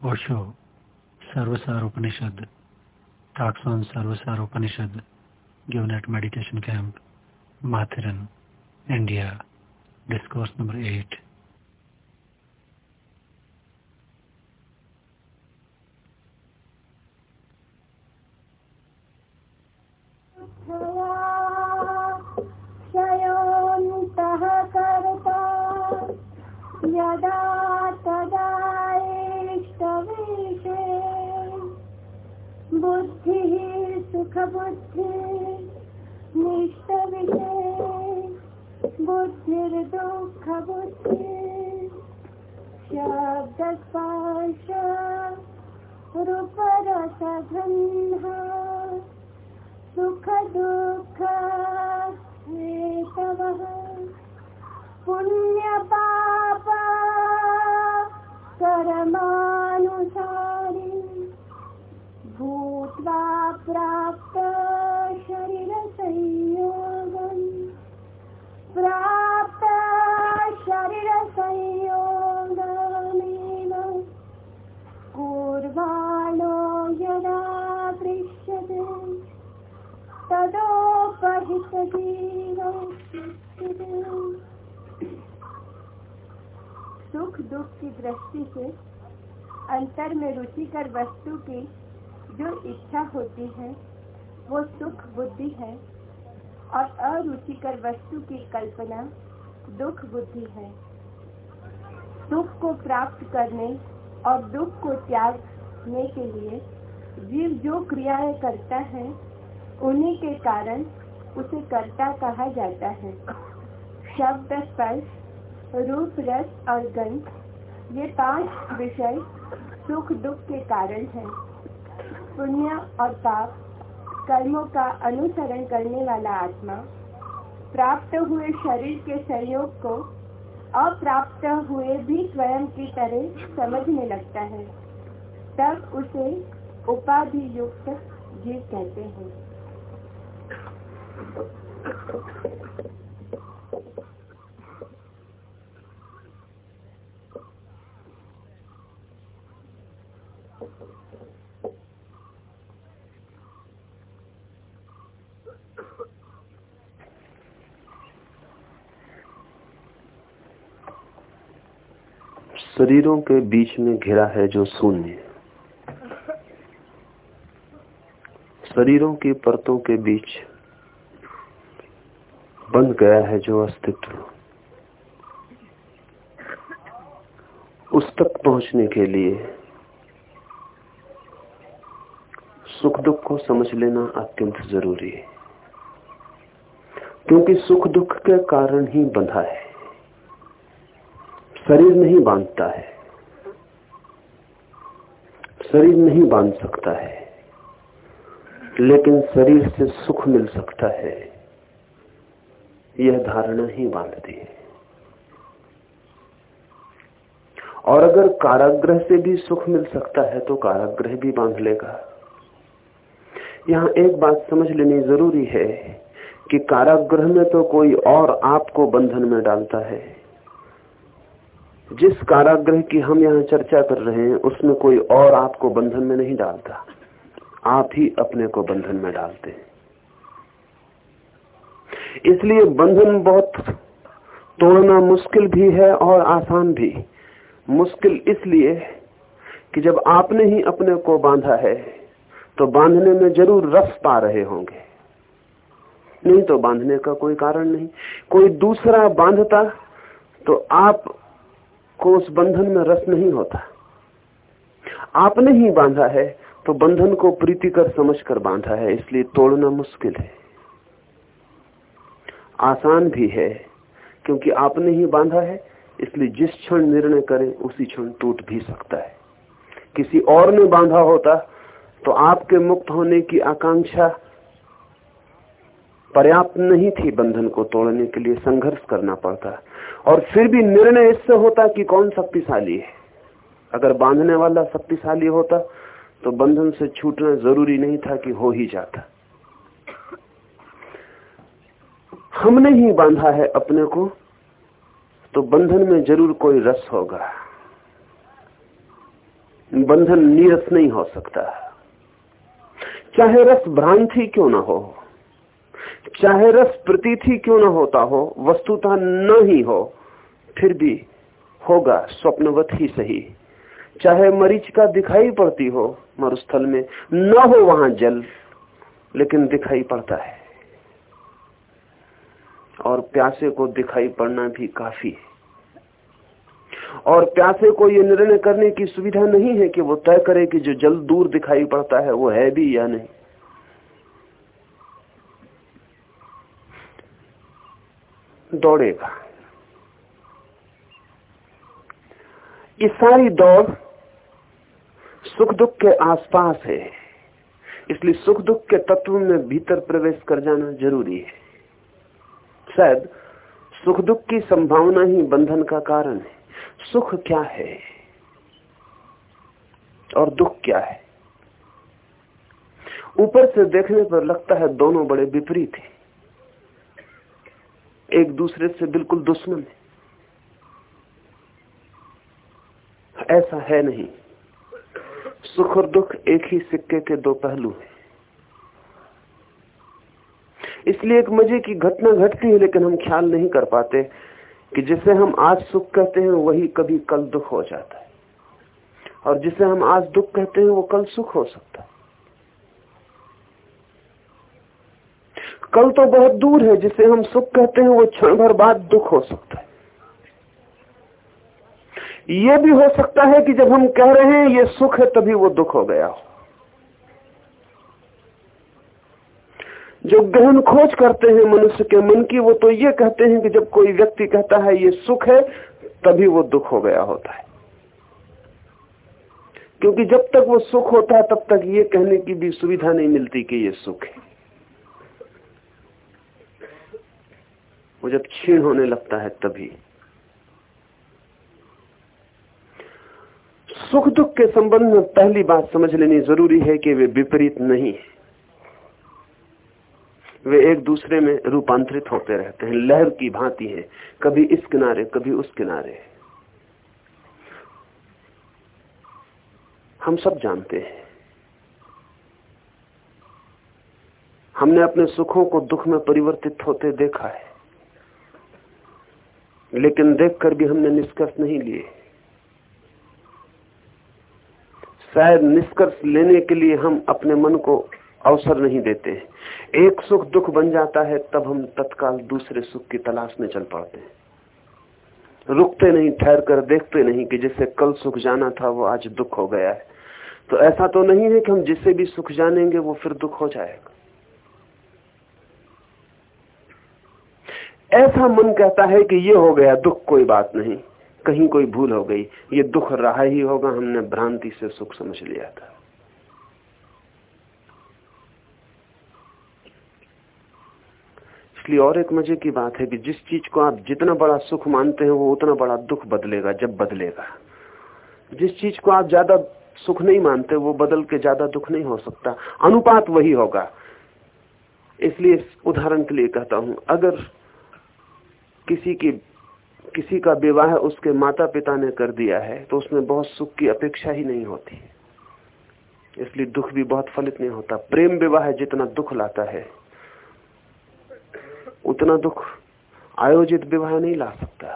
Osho Sarvasar Upanishad talks on Sarvasar Upanishad given at meditation camp, Matheran, India, discourse number eight. पुण्यपापा कर्मानुसारि भूत्वा प्राप्त शरीरसंयोगम्। प्राप्त शरीरसंयोगमेव। कुर्वाणो यदा दृश्यते तदोपहितजीवम् सुख दुख की दृष्टि से अंतर में रुचिकर वस्तु की जो इच्छा होती है, वो सुख बुद्धि है और अरुचिकर वस्तु की कल्पना दुख बुद्धि है। सुख को प्राप्त करने और दुख को त्यागने के लिए जीव जो क्रियाएँ करता है, उन्हीं के कारण उसे कर्ता कहा जाता है। शब्द स्पर्श रूप, रस और गंध, ये पाँच विषय सुख दुख के कारण हैं। पुण्य और पाप, कर्मों का अनुसरण करने वाला आत्मा, प्राप्त हुए शरीर के सहयोग को अप्राप्त हुए भी स्वयं की तरह समझने लगता है, तब उसे उपाधि युक्त जीव कहते हैं शरीरों के बीच में घिरा है जो शून्य शरीरों की परतों के बीच बंद गया है जो अस्तित्व। उस तक पहुँचने के लिए सुख दुख को समझ लेना अत्यंत ज़रूरी है, क्योंकि सुख दुख के कारण ही बंधा है। शरीर नहीं बांधता है। शरीर नहीं बाँध सकता है। लेकिन शरीर से सुख मिल सकता है। यह धारणा ही बांधती है। और अगर काराग्रह से भी सुख मिल सकता है तो काराग्रह भी बाँध लेगा। यहाँ एक बात समझ लेनी ज़रूरी है कि कारागृह में तो कोई और आपको बंधन में डालता है। जिस कारागृह की हम यहाँ चर्चा कर रहे हैं, उसमें कोई और आपको बंधन में नहीं डालता। आप ही अपने को बंधन में डालते हैं। इसलिए बंधन बहुत तोड़ना मुश्किल भी है और आसान भी। मुश्किल इसलिए कि जब आपने ही अपने को बांधा है तो बांधने में ज़रूर रस पा रहे होंगे। नहीं तो बांधने का कोई कारण नहीं। कोई दूसरा बांधता तो आप को उस बंधन में रस नहीं होता। आपने ही बांधा है तो बंधन को प्रीतिकर समझकर बांधा है, इसलिए तोड़ना मुश्किल है। आसान भी है, क्योंकि आपने ही बांधा है, इसलिए जिस क्षण निर्णय करें, उसी क्षण टूट भी सकता है। किसी और ने बांधा होता तो आपके मुक्त होने की आकांक्षा पर्याप्त नहीं थी बंधन को तोड़ने के लिए संघर्ष करना पड़ता। और फिर भी निर्णय इससे होता कि कौन शक्तिशाली है। अगर बांधने वाला शक्तिशाली होता तो बंधन से छूटना ज़रूरी नहीं था कि हो ही जाता। हमने ही बांधा है अपने को तो बंधन में ज़रूर कोई रस होगा। बंधन नीरस नहीं हो सकता। चाहे रस भ्रांति क्यों ना हो चाहे रस प्रतीति क्यों ना होता हो, वस्तुता न ही हो, फिर भी होगा स्वप्नवत ही सही। चाहे मरीचिका दिखाई पड़ती हो, मरुस्थल में, न हो वहाँ जल, लेकिन दिखाई पड़ता है। और प्यासे को दिखाई पड़ना भी काफ़ी है। और प्यासे को यह निर्णय करने की सुविधा नहीं है कि वो तय करे कि जो जल दूर दिखाई पड़ता है, वो है भी या नहीं। दौड़ेगा। ये सारी दौड़ सुख दुख के आसपास है। इसलिए सुख दुख के तत्व में भीतर प्रवेश कर जाना ज़रूरी है। शायद सुख दुख की संभावना ही बंधन का कारण है। सुख क्या है? और दुख क्या है? ऊपर से देखने पर लगता है दोनों बड़े विपरीत हैं। एक दूसरे से बिल्कुल दुश्मन है। ऐसा है नहीं। सुख और दुख एक ही सिक्के के दो पहलू हैं। इसलिए एक मज़े की घटना घटती है, लेकिन हम ख्याल नहीं कर पाते कि जिसे हम आज सुख कहते हैं, वही कभी कल दुख हो जाता है। और जिसे हम आज दुख कहते हैं, वो कल सुख हो सकता है। कल तो बहुत दूर है, जिसे हम सुख कहते हैं, वो क्षण भर बाद दुख हो सकता है। ये भी हो सकता है कि जब हम कह रहे हैं, ये सुख है, तभी वो दुख हो गया हो। जो गहन खोज करते हैं मनुष्य के मन की, वो तो ये कहते हैं कि जब कोई व्यक्ति कहता है, ये सुख है, तभी वो दुख हो गया होता है। क्योंकि जब तक वो सुख होता है, तब तक ये कहने की भी सुविधा नहीं मिलती कि ये सुख है। वो जब क्षीण होने लगता है तभी। सुख दुख के संबंध में पहली बात समझ लेनी ज़रूरी है कि वे विपरीत नहीं वे एक दूसरे में रूपांतरित होते रहते हैं, लहर की भांति है, कभी इस किनारे, कभी उस किनारे। हम सब जानते हैं। हमने अपने सुखों को दुख में परिवर्तित होते देखा है। लेकिन देखकर भी हमने निष्कर्ष नहीं लिए। शायद निष्कर्ष लेने के लिए हम अपने मन को अवसर नहीं देते। एक सुख दुख बन जाता है, तब हम तत्काल दूसरे सुख की तलाश में चल पड़ते हैं। रुकते नहीं ठहर कर देखते नहीं कि जिसे कल सुख जाना था, वो आज दुख हो गया है। तो ऐसा तो नहीं है कि हम जिसे भी सुख जानेंगे, वो फिर दुख हो जाएगा। ऐसा मन कहता है कि ये हो गया, दुख कोई बात नहीं। कहीं कोई भूल हो गई, ये दुख रहा ही होगा, हमने भ्रांति से सुख समझ लिया था। इसलिए और एक मज़े की बात है कि जिस चीज़ को आप जितना बड़ा सुख मानते हैं, वो उतना बड़ा दुख बदलेगा, जब बदलेगा। जिस चीज़ को आप ज़्यादा सुख नहीं मानते, वो बदल के ज़्यादा दुख नहीं हो सकता। अनुपात वही होगा। इसलिए उदाहरण के लिए कहता हूँ, अगर किसी की, किसी का विवाह उसके माता पिता ने कर दिया है तो उसमें बहुत सुख की अपेक्षा ही नहीं होती। इसलिए दुख भी बहुत फलित नहीं होता। प्रेम विवाह जितना दुख लाता है, उतना दुख आयोजित विवाह नहीं ला सकता।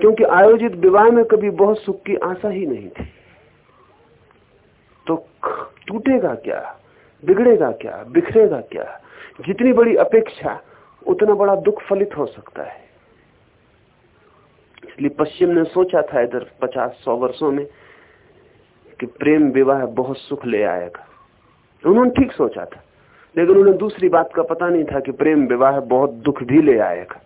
क्योंकि आयोजित विवाह में कभी बहुत सुख की आशा ही नहीं थी। तो टूटेगा क्या? बिगड़ेगा क्या? बिखरेगा क्या? जितनी बड़ी अपेक्षा उतना बड़ा दुख फलित हो सकता है। इसलिए पश्चिम ने सोचा था इधर पचास सौ वर्षों में कि प्रेम विवाह बहुत सुख ले आएगा। उन्होंने ठीक सोचा था, लेकिन उन्हें दूसरी बात का पता नहीं था कि प्रेम विवाह बहुत दुख भी ले आएगा।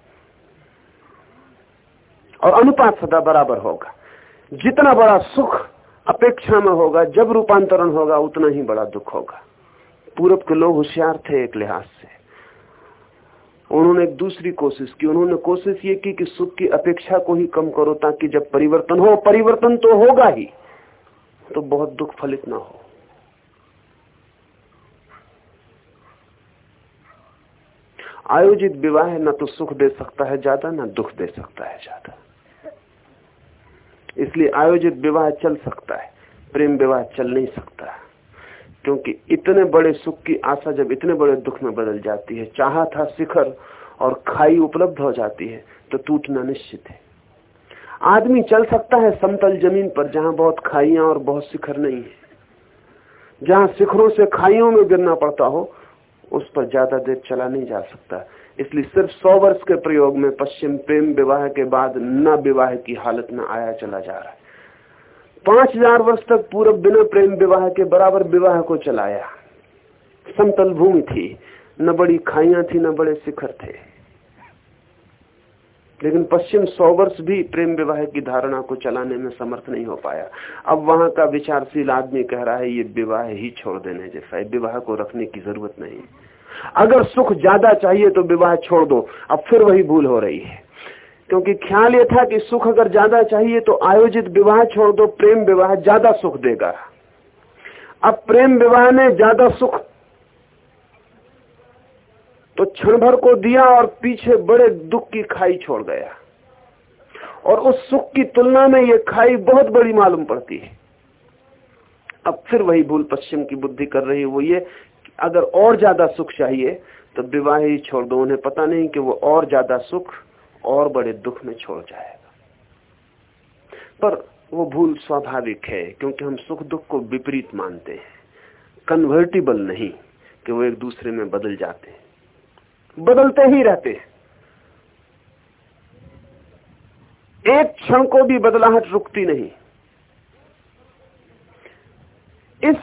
और अनुपात सदा बराबर होगा। जितना बड़ा सुख अपेक्षा में होगा, जब रूपांतरण होगा, उतना ही बड़ा दुख होगा। पूरब के लोग होशियार थे एक लिहाज से। उन्होंने एक दूसरी कोशिश की। उन्होंने कोशिश ये की कि सुख की अपेक्षा को ही कम करो ताकि जब परिवर्तन हो, परिवर्तन तो होगा ही तो बहुत दुख फलित ना हो। आयोजित विवाह न तो सुख दे सकता है ज़्यादा, ना दुख दे सकता है ज़्यादा। इसलिए आयोजित विवाह चल सकता है, प्रेम विवाह चल नहीं सकता। क्योंकि इतने बड़े सुख की आशा जब इतने बड़े दुख में बदल जाती है, चाह था शिखर और खाई उपलब्ध हो जाती है तो टूटना निश्चित है। आदमी चल सकता है समतल ज़मीन पर जहाँ बहुत खाइया और बहुत शिखर नहीं है। जहाँ शिखरों से खाइयों में गिरना पड़ता हो, उस पर ज़्यादा देर चला नहीं जा सकता। इसलिए सिर्फ़ सौ वर्ष के प्रयोग में पश्चिम प्रेम विवाह के बाद न विवाह की हालत में आया चला जा रहा है। पाँच हज़ार वर्ष तक पूर्व बिना प्रेम विवाह के बराबर विवाह को चलाया। समतल भूमि थी, न बड़ी खाइया थी, न बड़े शिखर थे। लेकिन पश्चिम सौ वर्ष भी प्रेम विवाह की धारणा को चलाने में समर्थ नहीं हो पाया। अब वहाँ का विचारशील आदमी कह रहा है, ये विवाह ही छोड़ देने जैसा है, विवाह को रखने की ज़रूरत नहीं। अगर सुख ज़्यादा चाहिए तो विवाह छोड़ दो, अब फिर वही भूल हो रही है। क्योंकि ख्याल ये था कि सुख अगर ज़्यादा चाहिए तो आयोजित विवाह छोड़ दो, प्रेम विवाह ज़्यादा सुख देगा। अब प्रेम विवाह ने ज़्यादा सुख तो क्षण भर को दिया और पीछे बड़े दुख की खाई छोड़ गया। और उस सुख की तुलना में यह खाई बहुत बड़ी मालूम पड़ती है। अब फिर वही भूल पश्चिम की बुद्धि कर रही है, वो ये अगर और ज़्यादा सुख चाहिए तो विवाह ही छोड़ दो। उन्हें पता नहीं कि वो और ज़्यादा सुख और बड़े दुख में छोड़ जाएगा। पर वो भूल स्वाभाविक है, क्योंकि हम सुख दुख को विपरीत मानते हैं। कन्वर्टिबल नहीं कि वो एक दूसरे में बदल जाते हैं। बदलते ही रहते हैं। एक क्षण को भी बदलाहट रुकती नहीं। इस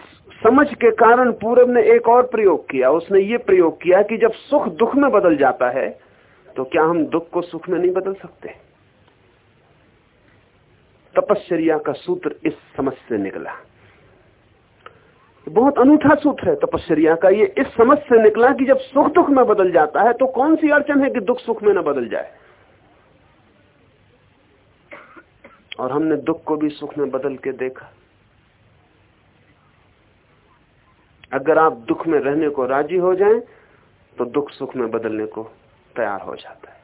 समझ के कारण पूरब ने एक और प्रयोग किया। उसने ये प्रयोग किया कि जब सुख दुख में बदल जाता है तो क्या हम दुख को सुख में नहीं बदल सकते? तपश्चर्या का सूत्र इस समझ से निकला। बहुत अनूठा सूत्र है तपस्या का। ये इस समझ से निकला कि जब सुख दुख में बदल जाता है तो कौन सी अड़चन है कि दुख सुख में ना बदल जाए? और हमने दुख को भी सुख में बदल के देखा। अगर आप दुख में रहने को राज़ी हो जाएँ तो दुख सुख में बदलने को तैयार हो जाता है।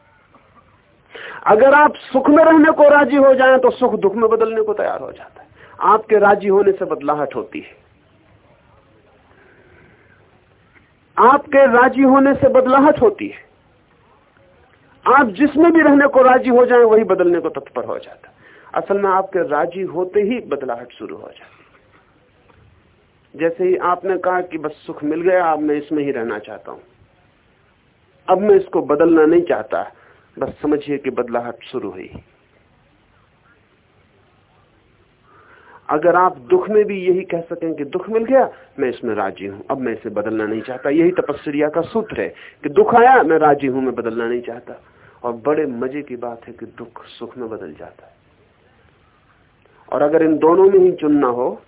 अगर आप सुख में रहने को राज़ी हो जाएँ तो सुख दुख में बदलने को तैयार हो जाता है। आपके राज़ी होने से बदलाहट होती है। आपके राज़ी होने से बदलाहट होती है। आप जिसमें भी रहने को राज़ी हो जाए, वही बदलने को तत्पर हो जाता है। असल में आपके राज़ी होते ही बदलाहट शुरू हो जाती जैसे ही आपने कहा कि बस सुख मिल गया, अब मैं इसमें ही रहना चाहता हूँ। अब मैं इसको बदलना नहीं चाहता। बस समझिए कि बदलाहट शुरू हुई। अगर आप दुख में भी यही कह सकें कि दुख मिल गया, मैं इसमें राज़ी हूँ। अब मैं इसे बदलना नहीं चाहता। यही तपस्या का सूत्र है कि दुख आया, मैं राज़ी हूँ, मैं बदलना नहीं चाहता। और बड़े मज़े की बात है कि दुख सुख में बदल जाता है। और अगर इन दोनों में ही चुनना हो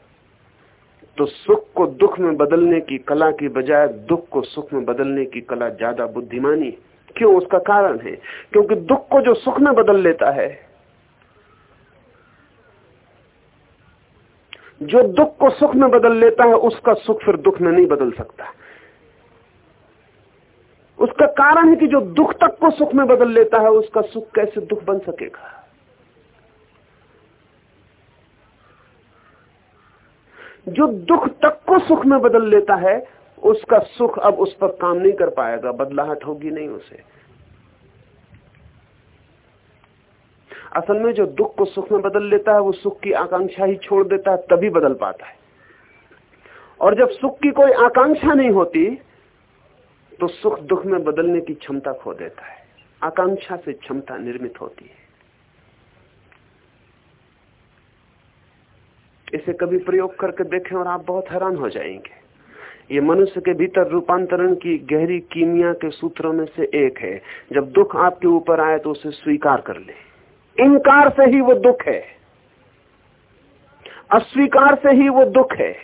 तो सुख को दुख में बदलने की कला की बजाय दुख को सुख में बदलने की कला ज़्यादा बुद्धिमानी क्यों? उसका कारण है। क्योंकि दुख को जो सुख में बदल लेता है, जो दुख को सुख में बदल लेता है, उसका सुख फिर दुख में नहीं बदल सकता। उसका कारण है कि जो दुख तक को सुख में बदल लेता है, उसका सुख कैसे दुख बन सकेगा? जो दुख तक को सुख में बदल लेता है, उसका सुख अब उस पर काम नहीं कर पाएगा, बदलाहट होगी नहीं उसे। असल में जो दुख को सुख में बदल लेता है, वो सुख की आकांक्षा ही छोड़ देता है, तभी बदल पाता है। और जब सुख की कोई आकांक्षा नहीं होती तो सुख दुख में बदलने की क्षमता खो देता है। आकांक्षा से क्षमता निर्मित होती है। इसे कभी प्रयोग करके देखें और आप बहुत हैरान हो जाएँगे। ये मनुष्य के भीतर रूपांतरण की गहरी कीमिया के सूत्रों में से एक है। जब दुख आपके ऊपर आए तो उसे स्वीकार कर ले। इनकार से ही वो दुख है। अस्वीकार से ही वो दुख है।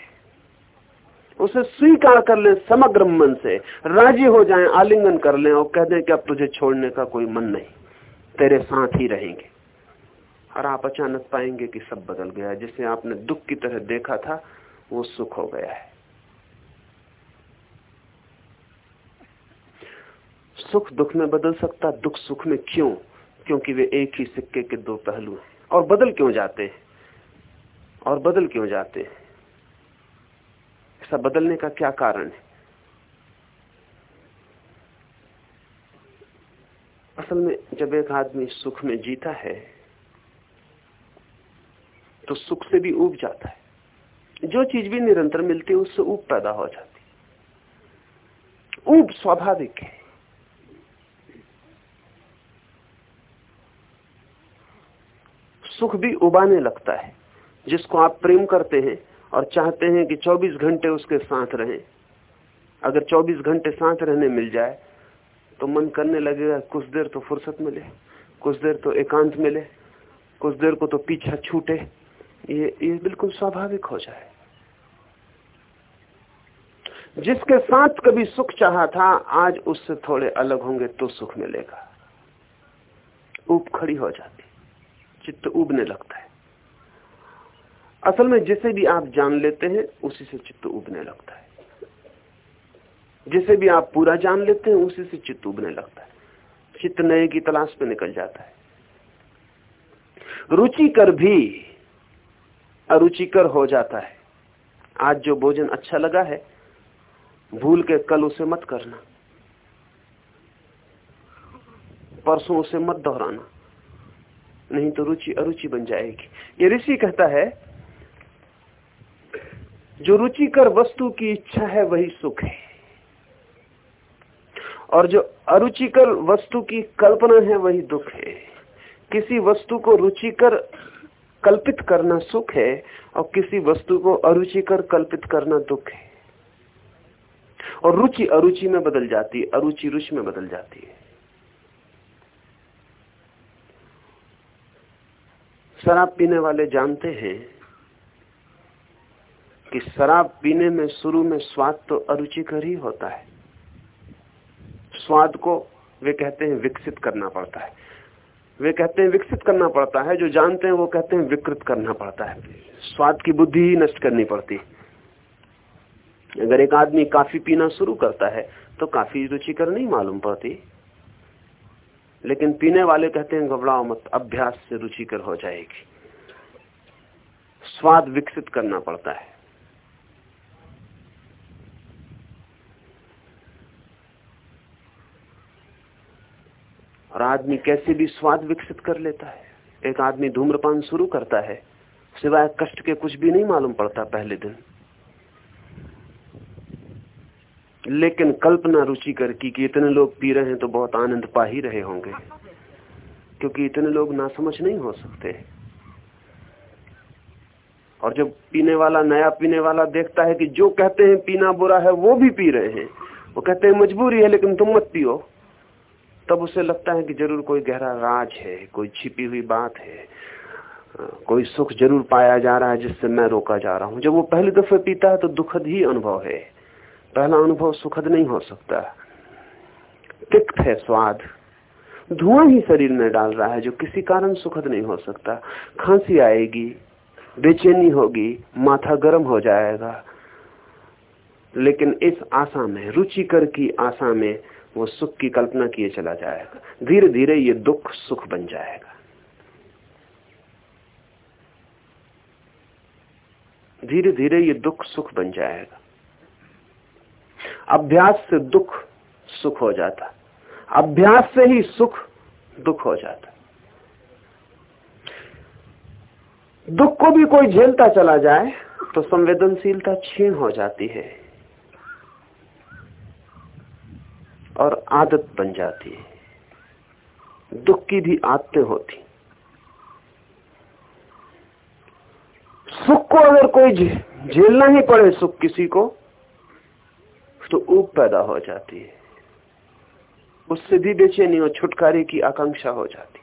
उसे स्वीकार कर ले समग्र मन से। राज़ी हो जाएँ, आलिंगन कर लें और कह दें कि अब तुझे छोड़ने का कोई मन नहीं। तेरे साथ ही रहेंगे। और आप अचानक पाएँगे कि सब बदल गया जिसे आपने दुख की तरह देखा था, वो सुख हो गया है। सुख दुख में बदल सकता, दुख सुख में क्यों? क्योंकि वे एक ही सिक्के के दो पहलू हैं। और बदल क्यों जाते हैं? और बदल क्यों जाते हैं? ऐसा बदलने का क्या कारण है? असल में जब एक आदमी सुख में जीता है तो सुख से भी उब जाता है। जो चीज़ भी निरंतर मिलती है, उससे ऊब पैदा हो जाती है। ऊब स्वाभाविक है। सुख भी उबाने लगता है। जिसको आप प्रेम करते हैं और चाहते हैं कि 24 घंटे उसके साथ रहें, अगर 24 घंटे साथ रहने मिल जाए तो मन करने लगेगा, कुछ देर तो फुर्सत मिले, कुछ देर तो एकांत मिले, कुछ देर को तो पीछा छूटे। ये ये बिल्कुल स्वाभाविक हो जाए। जिसके साथ कभी सुख चाहा था, आज उससे थोड़े अलग होंगे तो सुख मिलेगा। ऊब खड़ी हो जाती। चित्त उबने लगता है। असल में जिसे भी आप जान लेते हैं, उसी से चित्त उबने लगता है। जिसे भी आप पूरा जान लेते हैं, उसी से चित्त उबने लगता है। चित्त नए की तलाश पे निकल जाता है। रुचि कर भी अरुचिकर हो जाता है। आज जो भोजन अच्छा लगा है, भूल के कल उसे मत करना। परसों उसे मत दोहराना। नहीं तो रुचि अरुचि बन जाएगी। ये ऋषि कहता है, जो रुचिकर वस्तु की इच्छा है, वही सुख है। और जो अरुचिकर वस्तु की कल्पना है, वही दुख है। किसी वस्तु को रुचिकर कल्पित करना सुख है और किसी वस्तु को अरुचिकर कल्पित करना दुख है। और रुचि अरुचि में बदल जाती है, अरुचि रुचि में बदल जाती है। शराब पीने वाले जानते हैं कि शराब पीने में, शुरू में स्वाद तो अरुचिकर ही होता है। स्वाद को वे कहते हैं विकसित करना पड़ता है। वे कहते हैं विकसित करना पड़ता है, जो जानते हैं वो कहते हैं विकृत करना पड़ता है। स्वाद की बुद्धि ही नष्ट करनी पड़ती अगर एक आदमी काफ़ी पीना शुरू करता है तो काफ़ी रुचिकर नहीं मालूम पड़ती। लेकिन पीने वाले कहते हैं, घबराओ मत, अभ्यास से रुचिकर हो जाएगी। स्वाद विकसित करना पड़ता है और आदमी कैसे भी स्वाद विकसित कर लेता है। एक आदमी धूम्रपान शुरू करता है, सिवाय कष्ट के कुछ भी नहीं मालूम पड़ता पहले दिन। लेकिन कल्पना रुचि कर की कि इतने लोग पी रहे हैं तो बहुत आनंद पा ही रहे होंगे, क्योंकि इतने लोग ना समझ नहीं हो सकते। और जब पीने वाला नया पीने वाला देखता है कि जो कहते हैं पीना बुरा है, वो भी पी रहे हैं। वो कहते हैं, मजबूरी है, लेकिन तुम मत पियो। तब उसे लगता है कि ज़रूर कोई गहरा राज है, कोई छिपी हुई बात है, कोई सुख ज़रूर पाया जा रहा है जिससे मैं रोका जा रहा हूँ। जब वो पहली दफे पीता है तो दुखद ही अनुभव है। पहला अनुभव सुखद नहीं हो सकता। तिक्त है स्वाद। धुआँ ही शरीर में डाल रहा है जो किसी कारण सुखद नहीं हो सकता। खांसी आएगी, बेचैनी होगी, माथा गर्म हो जाएगा। लेकिन इस आशा में रुचिकर की आशा में वो सुख की कल्पना किए चला जाएगा। धीरे धीरे ये दुख सुख बन जाएगा। धीरे धीरे ये दुख सुख बन जाएगा। अभ्यास से दुख सुख हो जाता। अभ्यास से ही सुख दुख हो जाता। दुख को भी कोई झेलता चला जाए तो संवेदनशीलता छीन हो जाती है। और आदत बन जाती है। दुख की भी आदतें होती। सुख को अगर कोई झेलना ही पड़े सुख किसी को तो ऊप पैदा हो जाती है। उससे भी बेचैनी और छुटकारे की आकांक्षा हो जाती।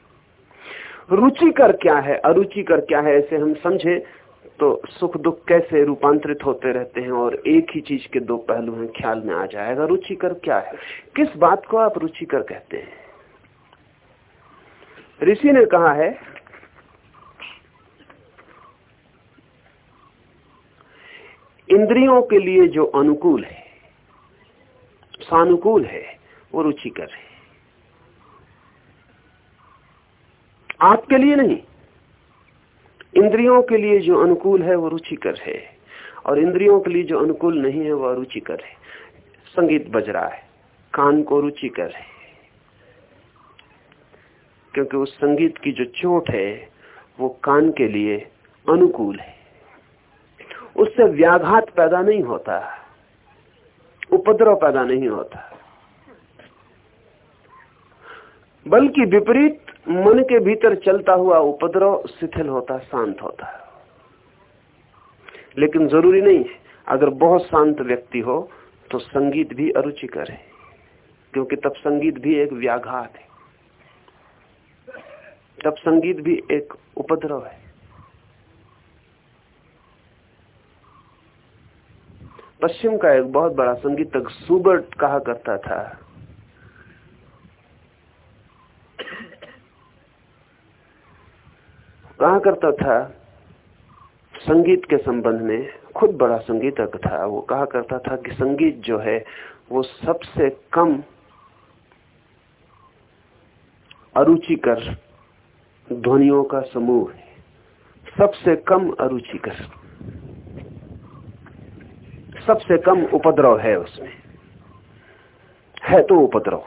रुचिकर क्या है अरुचिकर क्या है ऐसे हम समझे तो सुख दुख कैसे रूपांतरित होते रहते हैं और एक ही चीज़ के दो पहलू हैं, ख्याल में आ जाएगा। रुचिकर क्या है? किस बात को आप रुचिकर कहते हैं? ऋषि ने कहा है, इंद्रियों के लिए जो अनुकूल है, सानुकूल है, वो रुचिकर है। आपके लिए नहीं इंद्रियों के लिए जो अनुकूल है, वो रुचिकर है। और इंद्रियों के लिए जो अनुकूल नहीं है वो अरुचिकर है। संगीत बज रहा है। कान को रुचिकर है। क्योंकि उस संगीत की जो चोट है, वो कान के लिए अनुकूल है। उससे व्याघात पैदा नहीं होता। उपद्रव पैदा नहीं होता। बल्कि विपरीत मन के भीतर चलता हुआ उपद्रव शिथिल होता, शांत होता है। लेकिन ज़रूरी नहीं है अगर बहुत शांत व्यक्ति हो तो संगीत भी अरुचिकर है क्योंकि तब संगीत भी एक व्याघात है। तब संगीत भी एक उपद्रव है। पश्चिम का एक बहुत बड़ा संगीतक सुबर्ट कहा करता था कहा करता था, संगीत के संबंध में, खुद बड़ा संगीतक था, वो कहा करता था कि संगीत जो है, वो सबसे कम अरुचिकर ध्वनियों का समूह है। सबसे कम अरुचिकर, सबसे कम उपद्रव है उसमें। है तो उपद्रव,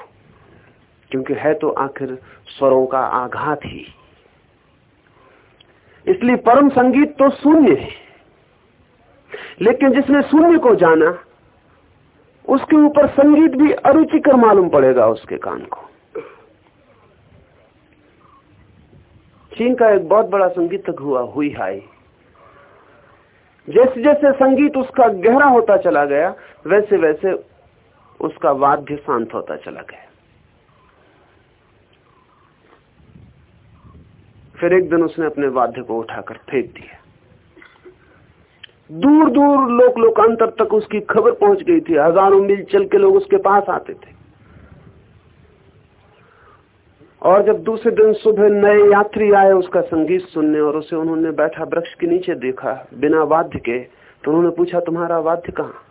क्योंकि है तो आखिर स्वरों का आघात ही। इसलिए परम संगीत तो शून्य है। लेकिन जिसने शून्य को जाना, उसके ऊपर संगीत भी अरुचिकर मालूम पड़ेगा उसके कान को। चीन का एक बहुत बड़ा संगीतक हुआ, हुई हाई। जैसे जैसे संगीत उसका गहरा होता चला गया, वैसे वैसे उसका वाद्य शांत होता चला गया। फिर एक दिन उसने अपने वाद्य को उठाकर फेंक दिया। दूर दूर लोक लोकांतर तक उसकी खबर पहुँच गई थी। हज़ारों मील चल के लोग उसके पास आते थे। और जब दूसरे दिन सुबह नए यात्री आए उसका संगीत सुनने और उसे उन्होंने बैठा वृक्ष के नीचे देखा बिना वाद्य के तो उन्होंने पूछा, तुम्हारा वाद्य कहा?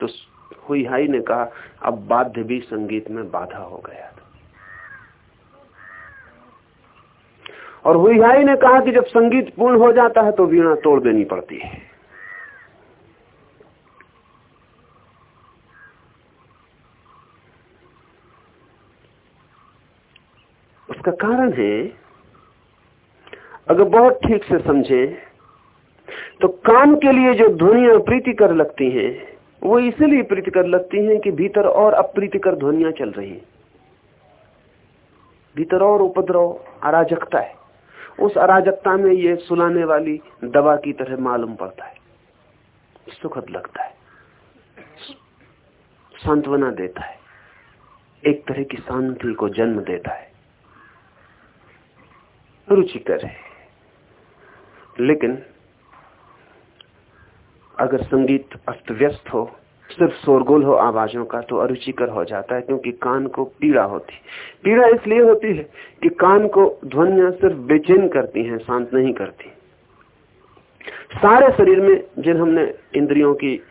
तो हुई हाई ने कहा, अब वाद्य भी संगीत में बाधा हो गया। और हुई ने कहा कि जब संगीत पूर्ण हो जाता है तो वीणा तोड़ देनी पड़ती है। उसका कारण है, अगर बहुत ठीक से समझे तो काम के लिए जो ध्वनिया प्रीतिकर लगती हैं, वो इसलिए प्रीतिकर लगती हैं कि भीतर और अप्रीतिकर ध्वनिया चल रही हैं। भीतर और उपद्रव अराजकता है। उस अराजकता में ये सुलाने वाली दवा की तरह मालूम पड़ता है। सुखद लगता है। सांत्वना देता है। एक तरह की शांति को जन्म देता है। रुचिकर है लेकिन अगर संगीत अस्त व्यस्त हो सिर्फ़ शोरगोल हो, आवाजों का तो अरुचिकर हो जाता है, क्योंकि कान को पीड़ा होती पीड़ा इसलिए होती है कि कान को ध्वनिया सिर्फ़ बेचैन करती हैं, शांत नहीं करती। सारे शरीर में जिन हमने इंद्रियों की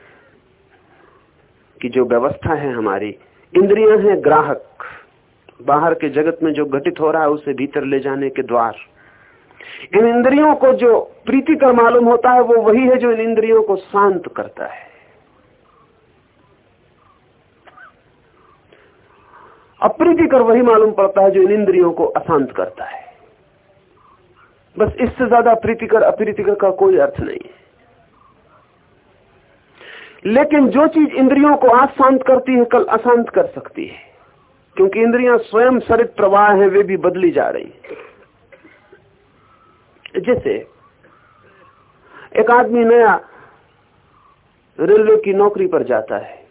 की जो व्यवस्था है हमारी, इंद्रियाँ हैं ग्राहक। बाहर के जगत में जो घटित हो रहा है, उसे भीतर ले जाने के द्वार। इन इंद्रियों को जो प्रीतिकर मालूम होता है, वो वही है जो इन इंद्रियों को शांत करता है। अप्रीतिकर वही मालूम पड़ता है जो इन इंद्रियों को अशांत करता है। बस इससे ज़्यादा प्रीतिकर अप्रीतिकर का कोई अर्थ नहीं है। लेकिन जो चीज़ इंद्रियों को आज शांत करती है, कल अशांत कर सकती है। क्योंकि इंद्रियाँ स्वयं सरित प्रवाह है, वे भी बदली जा रही जैसे एक आदमी नया रेलवे की नौकरी पर जाता है।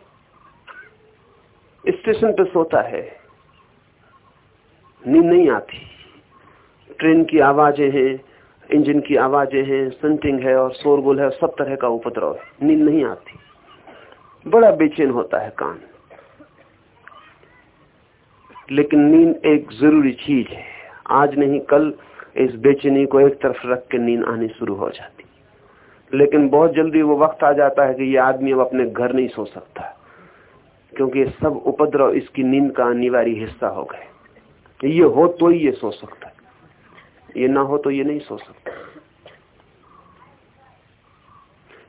स्टेशन पे सोता है। नींद नहीं आती। ट्रेन की आवाज़ें हैं, इंजन की आवाज़ें हैं संटिंग है और शोरगुल है सब तरह का उपद्रव है। नींद नहीं आती। बड़ा बेचैन होता है कान। लेकिन नींद एक ज़रूरी चीज़ है। आज नहीं, कल इस बेचैनी को एक तरफ़ रख के नींद आनी शुरू हो जाती। लेकिन बहुत जल्दी वो वक्त आ जाता है कि ये आदमी अब अपने घर नहीं सो सकता। क्योंकि ये सब उपद्रव इसकी नींद का अनिवार्य हिस्सा हो गए। ये हो तो ही ये सो सकता है। ये ना हो तो ये नहीं सो सकता।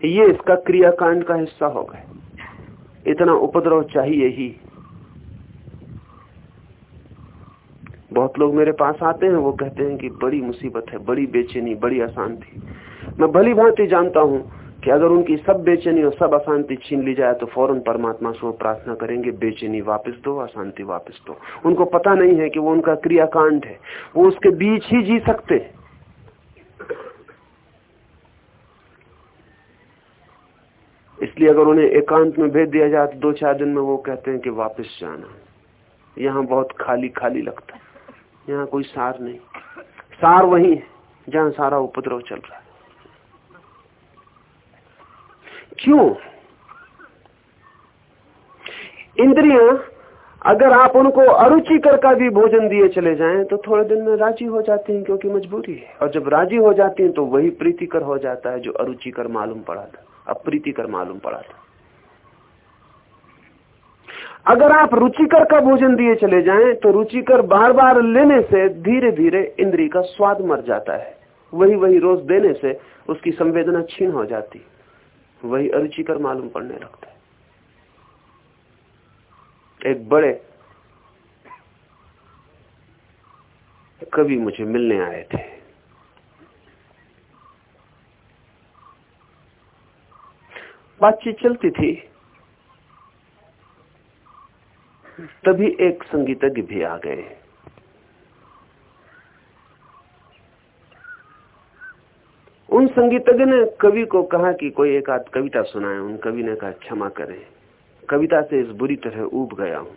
ये इसका क्रियाकांड का हिस्सा हो गए। इतना उपद्रव चाहिए ही। बहुत लोग मेरे पास आते हैं, वो कहते हैं कि बड़ी मुसीबत है, बड़ी बेचैनी, बड़ी अशांति। मैं भली भांति जानता हूँ कि अगर उनकी सब बेचैनी और सब अशांति छीन ली जाए तो फ़ौरन परमात्मा से वो प्रार्थना करेंगे, बेचैनी वापस दो, अशांति वापस दो। उनको पता नहीं है कि वो उनका क्रियाकांड है। वो उसके बीच ही जी सकते इसलिए अगर उन्हें एकांत में भेज दिया जाए तो दो चार दिन में वो कहते हैं कि वापस जाना। यहाँ बहुत खाली खाली लगता है। यहाँ कोई सार नहीं। सार वही है, जहाँ सारा उपद्रव चल रहा है। क्यों? इंद्रियाँ, अगर आप उनको अरुचिकर का भी भोजन दिए चले जाएँ तो थोड़े दिन में राज़ी हो जाती हैं क्योंकि मजबूरी है। और जब राज़ी हो जाती हैं तो वही प्रीतिकर हो जाता है जो अरुचिकर मालूम पड़ा था, अप्रीतिकर मालूम पड़ा था। अगर आप रुचिकर का भोजन दिए चले जाएँ तो रुचिकर बार बार लेने से धीरे धीरे इंद्री का स्वाद मर जाता है। वही वही रोज देने से उसकी संवेदना छीन हो जाती वही अरुचिकर मालूम पड़ने लगता है। एक बड़े कवि मुझे मिलने आए थे। बातचीत चलती थी। तभी एक संगीतज्ञ भी आ गए। उन संगीतज्ञ ने कवि को कहा कि कोई एक आध कविता सुनाए। उन कवि ने कहा, क्षमा करें। कविता से इस बुरी तरह ऊब गया हूँ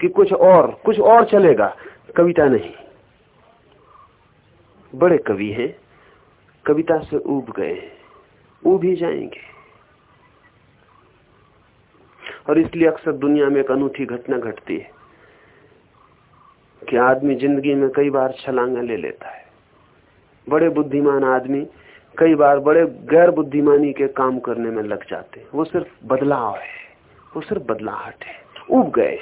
कि कुछ और कुछ और चलेगा। कविता नहीं। बड़े कवि हैं। कविता से ऊब गए ऊब ही जाएँगे। और इसलिए अक्सर दुनिया में एक अनूठी घटना घटती है कि आदमी ज़िंदगी में कई बार छलांगा ले लेता है। बड़े बुद्धिमान आदमी कई बार बड़े गैर बुद्धिमानी के काम करने में लग जाते हैं। वो सिर्फ़ बदलाव है। वो सिर्फ़ बदलाहट है। उब गए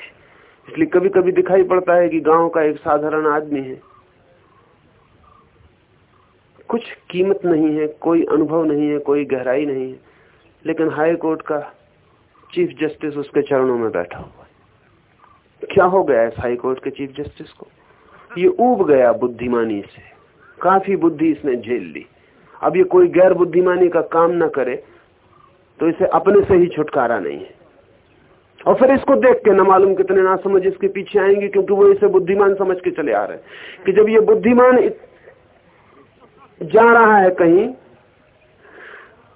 इसलिए कभी कभी दिखाई पड़ता है कि गाँव का एक साधारण आदमी है। कुछ कीमत नहीं है, कोई अनुभव नहीं है, कोई गहराई नहीं है। लेकिन हाई कोर्ट का चीफ जस्टिस उसके चरणों में बैठा हुआ है। क्या हो गया इस हाई कोर्ट के चीफ जस्टिस को? ये उब गया बुद्धिमानी से। काफ़ी बुद्धि इसने झेल ली। अब ये कोई गैर बुद्धिमानी का काम ना करे तो इसे अपने से ही छुटकारा नहीं है। और फिर इसको देख के न मालूम कितने ना समझ इसके पीछे आएँगे, क्योंकि वो इसे बुद्धिमान समझ के चले आ रहे हैं। कि जब ये बुद्धिमान जा रहा है कहीं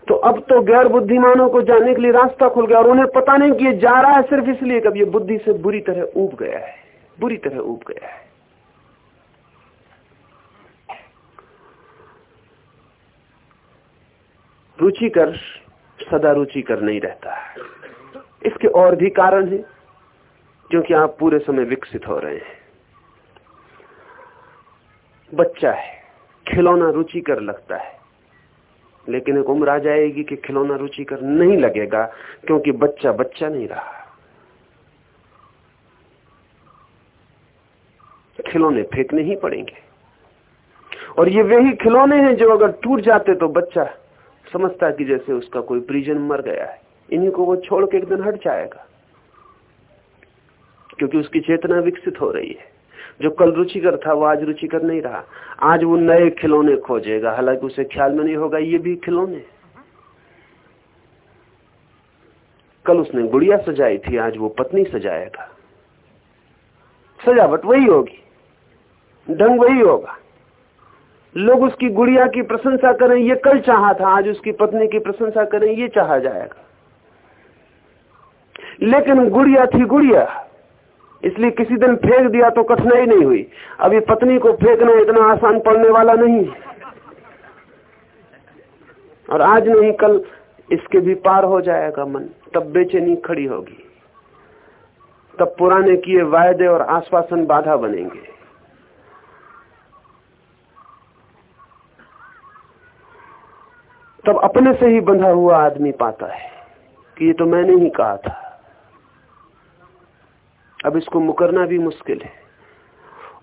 तो अब तो गैर बुद्धिमानों को जाने के लिए रास्ता खुल गया, और उन्हें पता नहीं कि ये जा रहा है सिर्फ़ इसलिए कब ये बुद्धि से बुरी तरह ऊब गया है। बुरी तरह ऊब गया है। रुचिकर, सदा रुचिकर नहीं रहता है। इसके और भी कारण है क्योंकि आप पूरे समय विकसित हो रहे हैं। बच्चा है, खिलौना रुचिकर लगता है। लेकिन एक उम्र आ जाएगी कि खिलौना रुचिकर नहीं लगेगा, क्योंकि बच्चा बच्चा नहीं रहा। खिलौने फेंकने ही पड़ेंगे। और ये वही खिलौने हैं जो अगर टूट जाते तो बच्चा समझता कि जैसे उसका कोई परिजन मर गया है, इन्हीं को वो छोड़ के एक दिन हट जाएगा। क्योंकि उसकी चेतना विकसित हो रही है। जो कल रुचिकर था, वो आज रुचिकर नहीं रहा। आज वो नए खिलौने खोजेगा। हालाँकि उसे ख्याल में नहीं होगा, ये भी खिलौने। कल उसने गुड़िया सजाई थी, आज वो पत्नी सजाएगा। सजावट वही होगी। ढंग वही होगा। लोग उसकी गुड़िया की प्रशंसा करें, ये कल चाहा था, आज उसकी पत्नी की प्रशंसा करें, ये चाहा जाएगा। लेकिन गुड़िया थी गुड़िया, इसलिए किसी दिन फेंक दिया तो कठिनाई नहीं हुई। अभी पत्नी को फेंकना इतना आसान पड़ने वाला नहीं। और आज नहीं, कल इसके भी पार हो जाएगा मन, तब बेचैनी खड़ी होगी। तब पुराने किए वायदे और आश्वासन बाधा बनेंगे। तब अपने से ही बंधा हुआ आदमी पाता है कि ये तो मैंने ही कहा था। अब इसको मुकरना भी मुश्किल है।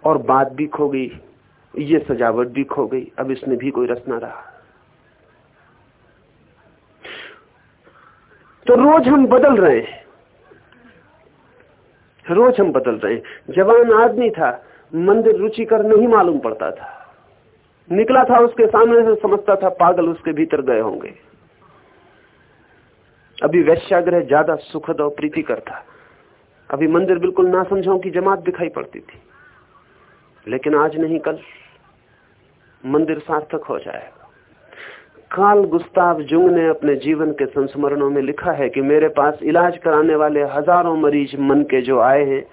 और बात भी खो गई, ये सजावट भी खो गई, अब इसमें भी कोई रस ना रहा। तो रोज हम बदल रहे हैं। रोज हम बदल रहे हैं। जवान आदमी था, मंदिर रुचिकर नहीं मालूम पड़ता था। निकला था उसके सामने से, समझता था पागल उसके भीतर गए होंगे। अभी वैश्याग्रह ज़्यादा सुखद और प्रीति करता अभी मंदिर बिल्कुल ना समझाओ की जमात दिखाई पड़ती थी। लेकिन आज नहीं, कल मंदिर सार्थक हो जाएगा। काल गुस्ताव जुंग ने अपने जीवन के संस्मरणों में लिखा है कि मेरे पास इलाज कराने वाले हज़ारों मरीज़ मन के जो आए हैं,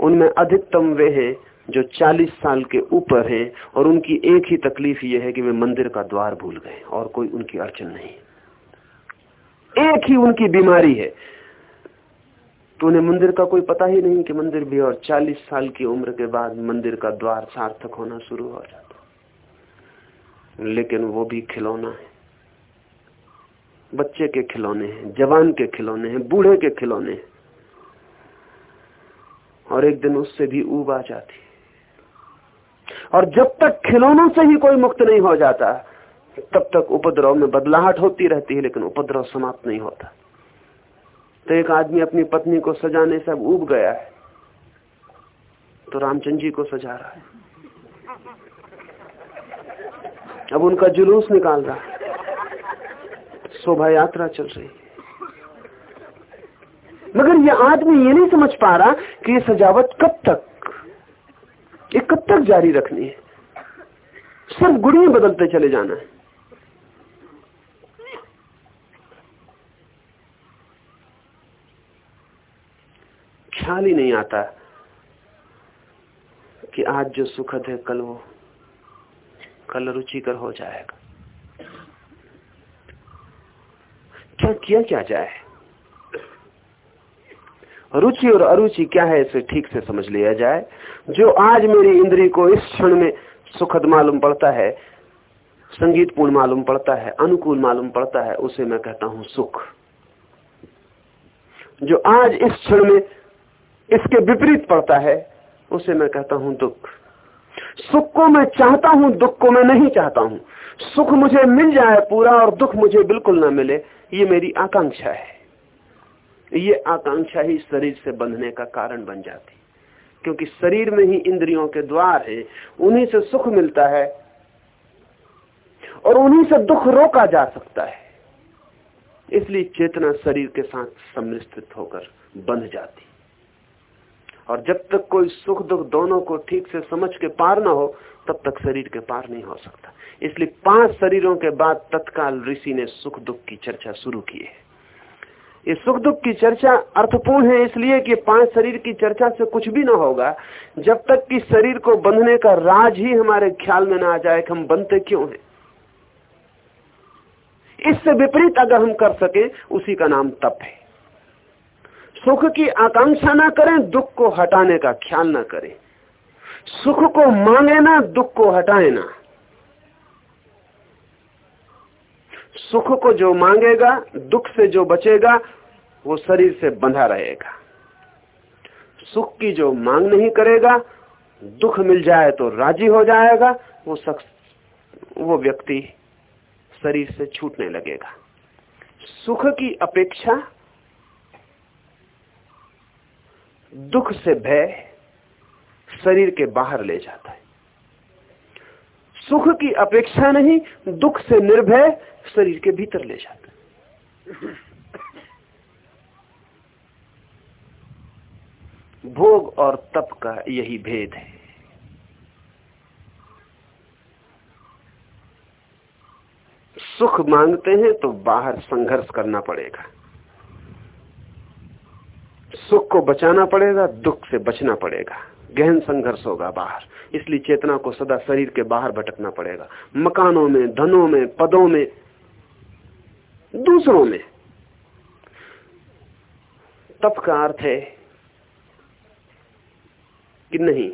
उनमें अधिकतम वे हैं जो 40 साल के ऊपर हैं और उनकी एक ही तकलीफ़ यह है कि वे मंदिर का द्वार भूल गए और कोई उनकी अड़चन नहीं। एक ही उनकी बीमारी है। तो उन्हें मंदिर का कोई पता ही नहीं कि मंदिर भी और 40 साल की उम्र के बाद मंदिर का द्वार सार्थक होना शुरू हो जाता। लेकिन वो भी खिलौना है। बच्चे के खिलौने हैं, जवान के खिलौने हैं, बूढ़े के खिलौने हैं। और एक दिन उससे भी ऊब आ जाती। और जब तक खिलौनों से ही कोई मुक्त नहीं हो जाता, तब तक उपद्रव में बदलाहट होती रहती है, लेकिन उपद्रव समाप्त नहीं होता। तो एक आदमी अपनी पत्नी को सजाने से उब गया है। तो रामचंद्र जी को सजा रहा है। अब उनका जुलूस निकाल रहा है। शोभा यात्रा चल रही है। मगर ये आदमी ये नहीं समझ पा रहा कि ये सजावट कब तक ये कब तक जारी रखनी है। सिर्फ़ गुड़ी बदलते चले जाना है। ख्याल ही नहीं आता कि आज जो सुखद है, कल वो, कल रुचिकर हो जाएगा। क्या किया क्या जाए? रुचि और अरुचि क्या है इसे ठीक से समझ लिया जाए। जो आज मेरी इंद्री को इस क्षण में सुखद मालूम पड़ता है, संगीतपूर्ण मालूम पड़ता है, अनुकूल मालूम पड़ता है, उसे मैं कहता हूँ सुख। जो आज इस क्षण में इसके विपरीत पड़ता है, उसे मैं कहता हूँ दुख। सुख को मैं चाहता हूँ, दुख को मैं नहीं चाहता हूँ। सुख मुझे मिल जाए पूरा और दुख मुझे बिल्कुल ना मिले, ये मेरी आकांक्षा है। ये आकांक्षा ही शरीर से बंधने का कारण बन जाती क्योंकि शरीर में ही इंद्रियों के द्वार है, उन्हीं से सुख मिलता है और उन्हीं से दुख रोका जा सकता है। इसलिए चेतना शरीर के साथ सम्मिश्रित होकर बंध जाती और जब तक कोई सुख दुख दोनों को ठीक से समझ के पार ना हो, तब तक शरीर के पार नहीं हो सकता। इसलिए पाँच शरीरों के बाद तत्काल ऋषि ने सुख दुख की चर्चा शुरू की है। ये सुख दुख की चर्चा अर्थपूर्ण है इसलिए कि पाँच शरीर की चर्चा से कुछ भी ना होगा। जब तक कि शरीर को बंधने का राज ही हमारे ख्याल में ना आ जाए कि हम बनते क्यों हैं। इससे विपरीत अगर हम कर सके, उसी का नाम तप है। सुख की आकांक्षा ना करें, दुख को हटाने का ख्याल ना करें। सुख को मांगे ना, दुख को हटाए ना। सुख को जो मांगेगा, दुख से जो बचेगा, वो शरीर से बंधा रहेगा। सुख की जो मांग नहीं करेगा, दुख मिल जाए तो राज़ी हो जाएगा, वो शख्स, वो व्यक्ति शरीर से छूटने लगेगा। सुख की अपेक्षा, दुख से भय शरीर के बाहर ले जाता है। सुख की अपेक्षा नहीं, दुख से निर्भय शरीर के भीतर ले जाता भोग और तप का यही भेद है। सुख मांगते हैं तो बाहर संघर्ष करना पड़ेगा। सुख को बचाना पड़ेगा, दुख से बचना पड़ेगा। गहन संघर्ष होगा बाहर। इसलिए चेतना को सदा शरीर के बाहर भटकना पड़ेगा। मकानों में, धनों में, पदों में, दूसरों में। तप का अर्थ है कि नहीं,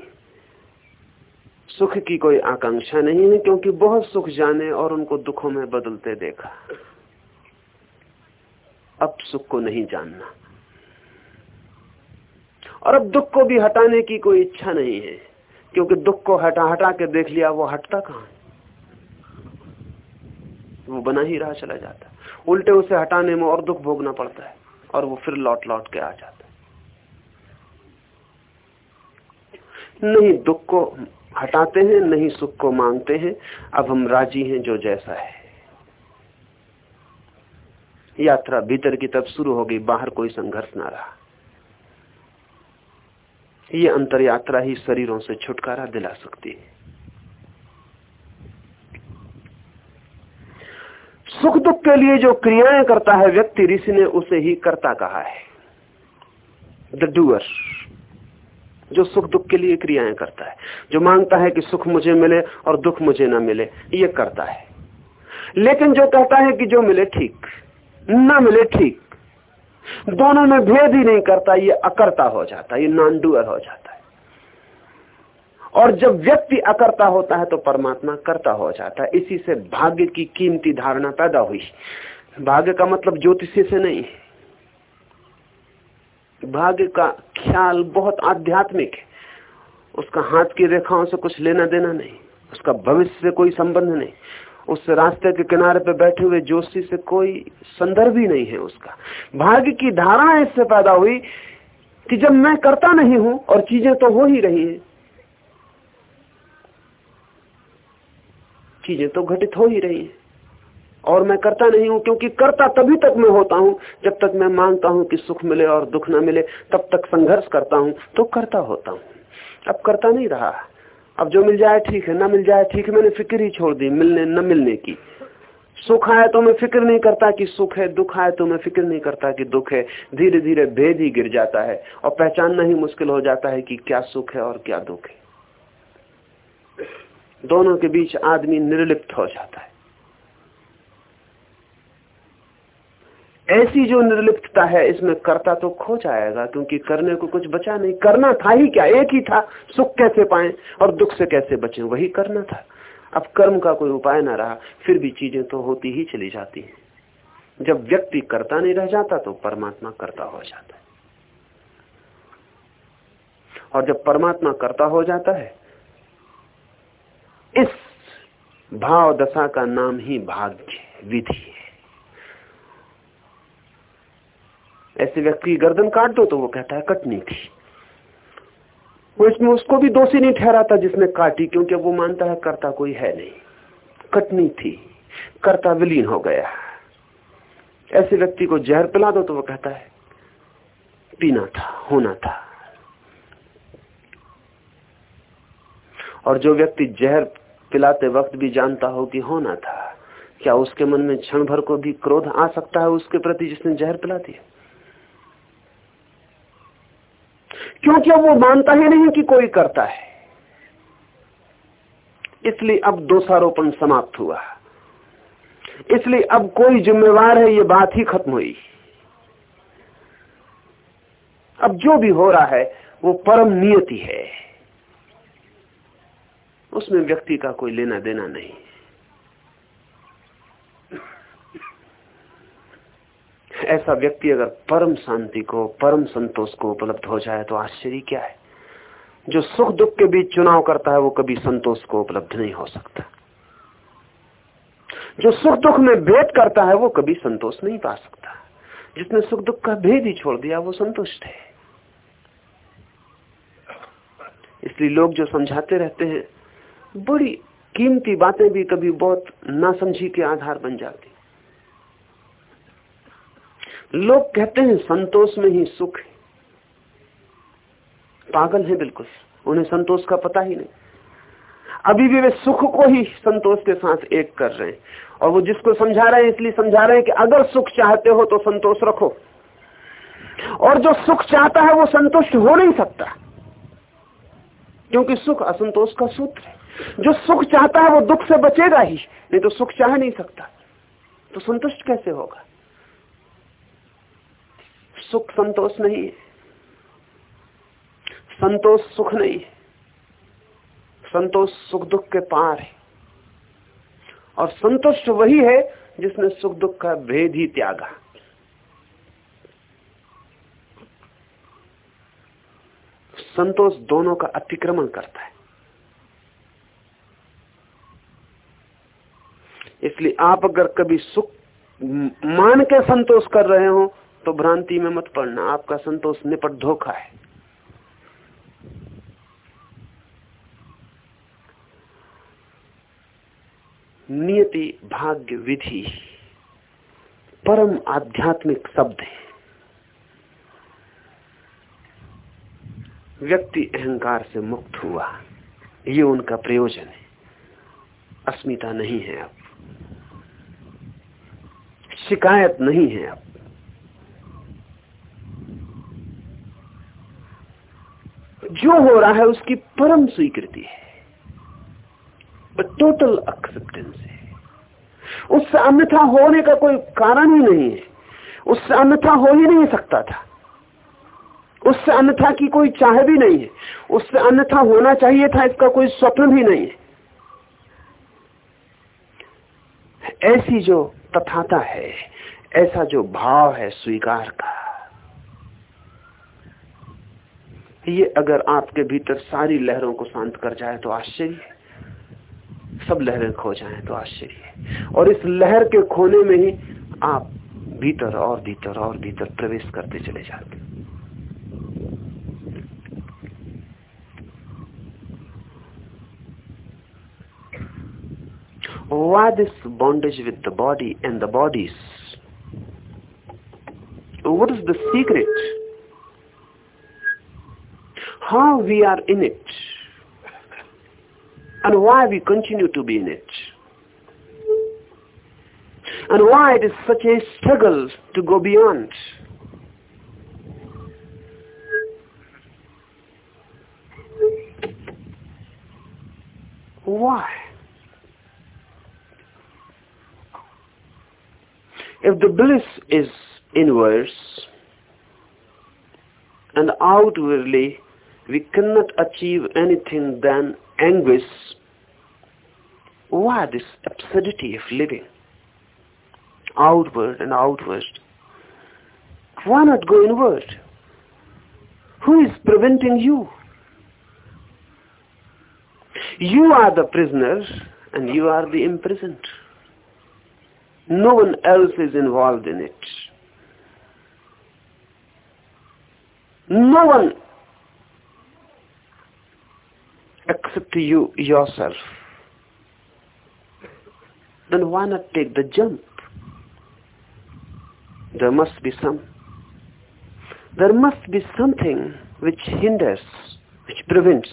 सुख की कोई आकांक्षा नहीं है, क्योंकि बहुत सुख जाने और उनको दुखों में बदलते देखा। अब सुख को नहीं जानना। और अब दुख को भी हटाने की कोई इच्छा नहीं है। क्योंकि दुख को हटा हटा के देख लिया, वो हटता कहाँ? वो बना ही रहा चला जाता। उल्टे उसे हटाने में और दुख भोगना पड़ता है और वो फिर लौट लौट के आ जाता है। नहीं, दुख को हटाते हैं, नहीं सुख को मांगते हैं। अब हम राज़ी हैं जो जैसा है। यात्रा भीतर की तब शुरू हो गई, बाहर कोई संघर्ष ना रहा। ये अंतर यात्रा ही शरीरों से छुटकारा दिला सकती है। सुख दुख के लिए जो क्रियाएँ करता है व्यक्ति, ऋषि ने उसे ही करता कहा है। द डूअर जो सुख दुख के लिए क्रियाएँ करता है, जो माँगता है कि सुख मुझे मिले और दुख मुझे ना मिले, ये करता है। लेकिन जो कहता है कि जो मिले ठीक, ना मिले ठीक दोनों में भेद ही नहीं करता, ये अकर्ता हो जाता है, ये नॉन डूअर हो जाता है। और जब व्यक्ति अकर्ता होता है तो परमात्मा करता हो जाता है। इसी से भाग्य की कीमती धारणा पैदा हुई। भाग्य का मतलब ज्योतिषी से नहीं। भाग्य का ख्याल बहुत आध्यात्मिक है। उसका हाथ की रेखाओं से कुछ लेना देना नहीं। उसका भविष्य से कोई संबंध नहीं। उस रास्ते के किनारे पे बैठे हुए जोशी से कोई संदर्भ ही नहीं है उसका। भाग्य की धारणा इससे पैदा हुई कि जब मैं करता नहीं हूँ और चीज़ें तो हो ही रही है, चीज़ें तो घटित हो ही रही है। और मैं करता नहीं हूँ क्योंकि करता तभी तक मैं होता हूँ, जब तक मैं माँगता हूँ कि सुख मिले और दुख न मिले, तब तक संघर्ष करता हूँ तो करता होता हूँ। अब करता नहीं रहा। अब जो मिल जाए ठीक है, ना मिल जाए ठीक है, मैंने फ़िक्र ही छोड़ दी, मिलने, न मिलने की। सुख आए तो मैं फ़िक्र नहीं करता कि सुख है, दुख आए तो मैं फ़िक्र नहीं करता कि दुख है। धीरे धीरे भेद ही गिर जाता है और पहचानना ही मुश्किल हो जाता है कि क्या सुख है और क्या दुख है। दोनों के बीच आदमी निर्लिप्त हो जाता है। ऐसी जो निर्लिप्तता है, इसमें करता तो खो जाएगा, क्योंकि करने को कुछ बचा नहीं। करना था ही क्या? एक ही था। सुख कैसे पाए? और दुख से कैसे बचे? वही करना था। अब कर्म का कोई उपाय ना रहा, फिर भी चीज़ें तो होती ही चली जाती हैं। जब व्यक्ति करता नहीं रह जाता तो परमात्मा करता हो जाता है। और जब परमात्मा करता हो जाता है, इस भाव दशा का नाम ही भाग्य, विधि है। ऐसे व्यक्ति की गर्दन काट दो तो वो कहता है, कटनी थी। वो इसमें उसको भी दोषी नहीं ठहराता जिसने काटी, क्योंकि वो मानता है, करता कोई है नहीं। कटनी थी। करता विलीन हो गया। ऐसे व्यक्ति को जहर पिला दो तो वो कहता है, पीना था, होना था। और जो व्यक्ति जहर पिलाते वक्त भी जानता हो कि होना था, क्या उसके मन में क्षण भर को भी क्रोध आ सकता है उसके प्रति जिसने जहर पिला दिया? क्योंकि अब वो मानता ही नहीं कि कोई करता है। इसलिए अब दोषारोपण समाप्त हुआ। इसलिए अब कोई जिम्मेवार है, ये बात ही खत्म हुई। अब जो भी हो रहा है, वो परम नियति है। उसमें व्यक्ति का कोई लेना देना नहीं। ऐसा व्यक्ति अगर परम शांति को, परम संतोष को उपलब्ध हो जाए तो आश्चर्य क्या है? जो सुख दुख के बीच चुनाव करता है, वो कभी संतोष को उपलब्ध नहीं हो सकता। जो सुख दुख में भेद करता है, वो कभी संतोष नहीं पा सकता। जिसने सुख दुख का भेद ही छोड़ दिया, वो संतुष्ट है। इसलिए लोग जो समझाते रहते हैं, बड़ी कीमती बातें भी कभी बहुत नासमझी के आधार बन जाती लोग कहते हैं, संतोष में ही सुख है। पागल है बिल्कुल, उन्हें संतोष का पता ही नहीं। अभी भी वे सुख को ही संतोष के साथ एक कर रहे हैं। और वो जिसको समझा रहे हैं, इसलिए समझा रहे हैं कि अगर सुख चाहते हो तो संतोष रखो। और जो सुख चाहता है, वो संतुष्ट हो नहीं सकता। क्योंकि सुख असंतोष का सूत्र है। जो सुख चाहता है, वो दुख से बचेगा ही, नहीं तो सुख चाह नहीं सकता। तो संतुष्ट कैसे होगा? सुख संतोष नहीं है। संतोष सुख नहीं है। संतोष सुख दुख के पार है। और संतुष्ट वही है जिसने सुख दुख का भेद ही त्यागा। संतोष दोनों का अतिक्रमण करता है। इसलिए आप अगर कभी सुख मान के संतोष कर रहे हो तो भ्रांति में मत पड़ना, आपका संतोष निपट धोखा है। नियति भाग्य विधि परम आध्यात्मिक शब्द है। व्यक्ति अहंकार से मुक्त हुआ, ये उनका प्रयोजन है। अस्मिता नहीं है अब। शिकायत नहीं है अब। जो हो रहा है उसकी परम स्वीकृति है। टोटल एक्सेप्टेंस है। उससे अन्यथा होने का कोई कारण ही नहीं है। उससे अन्यथा हो ही नहीं सकता था। उससे अन्यथा की कोई चाह भी नहीं है। उससे अन्यथा होना चाहिए था, इसका कोई स्वप्न भी नहीं है। ऐसी जो तथाता है, ऐसा जो भाव है स्वीकार का ये अगर आपके भीतर सारी लहरों को शांत कर जाए तो आश्चर्य सब लहरें खो जाएँ तो आश्चर्य और इस लहर के खोने में ही आप भीतर और भीतर और भीतर प्रवेश करते चले जाते Why this bondage with the body and the bodies? What is the secret? How we are in it? And why we continue to be in it? And why it is such a struggle to go beyond? Why? If the bliss is inwards and outwardly we cannot achieve anything than anguish, why this absurdity of living? Outward and outward. Why not go inward? Who is preventing you? You are the prisoners and you are the imprisoned. No one else is involved in it. No one except you yourself. Then why not take the jump? There must be some. There must be something which hinders, which prevents,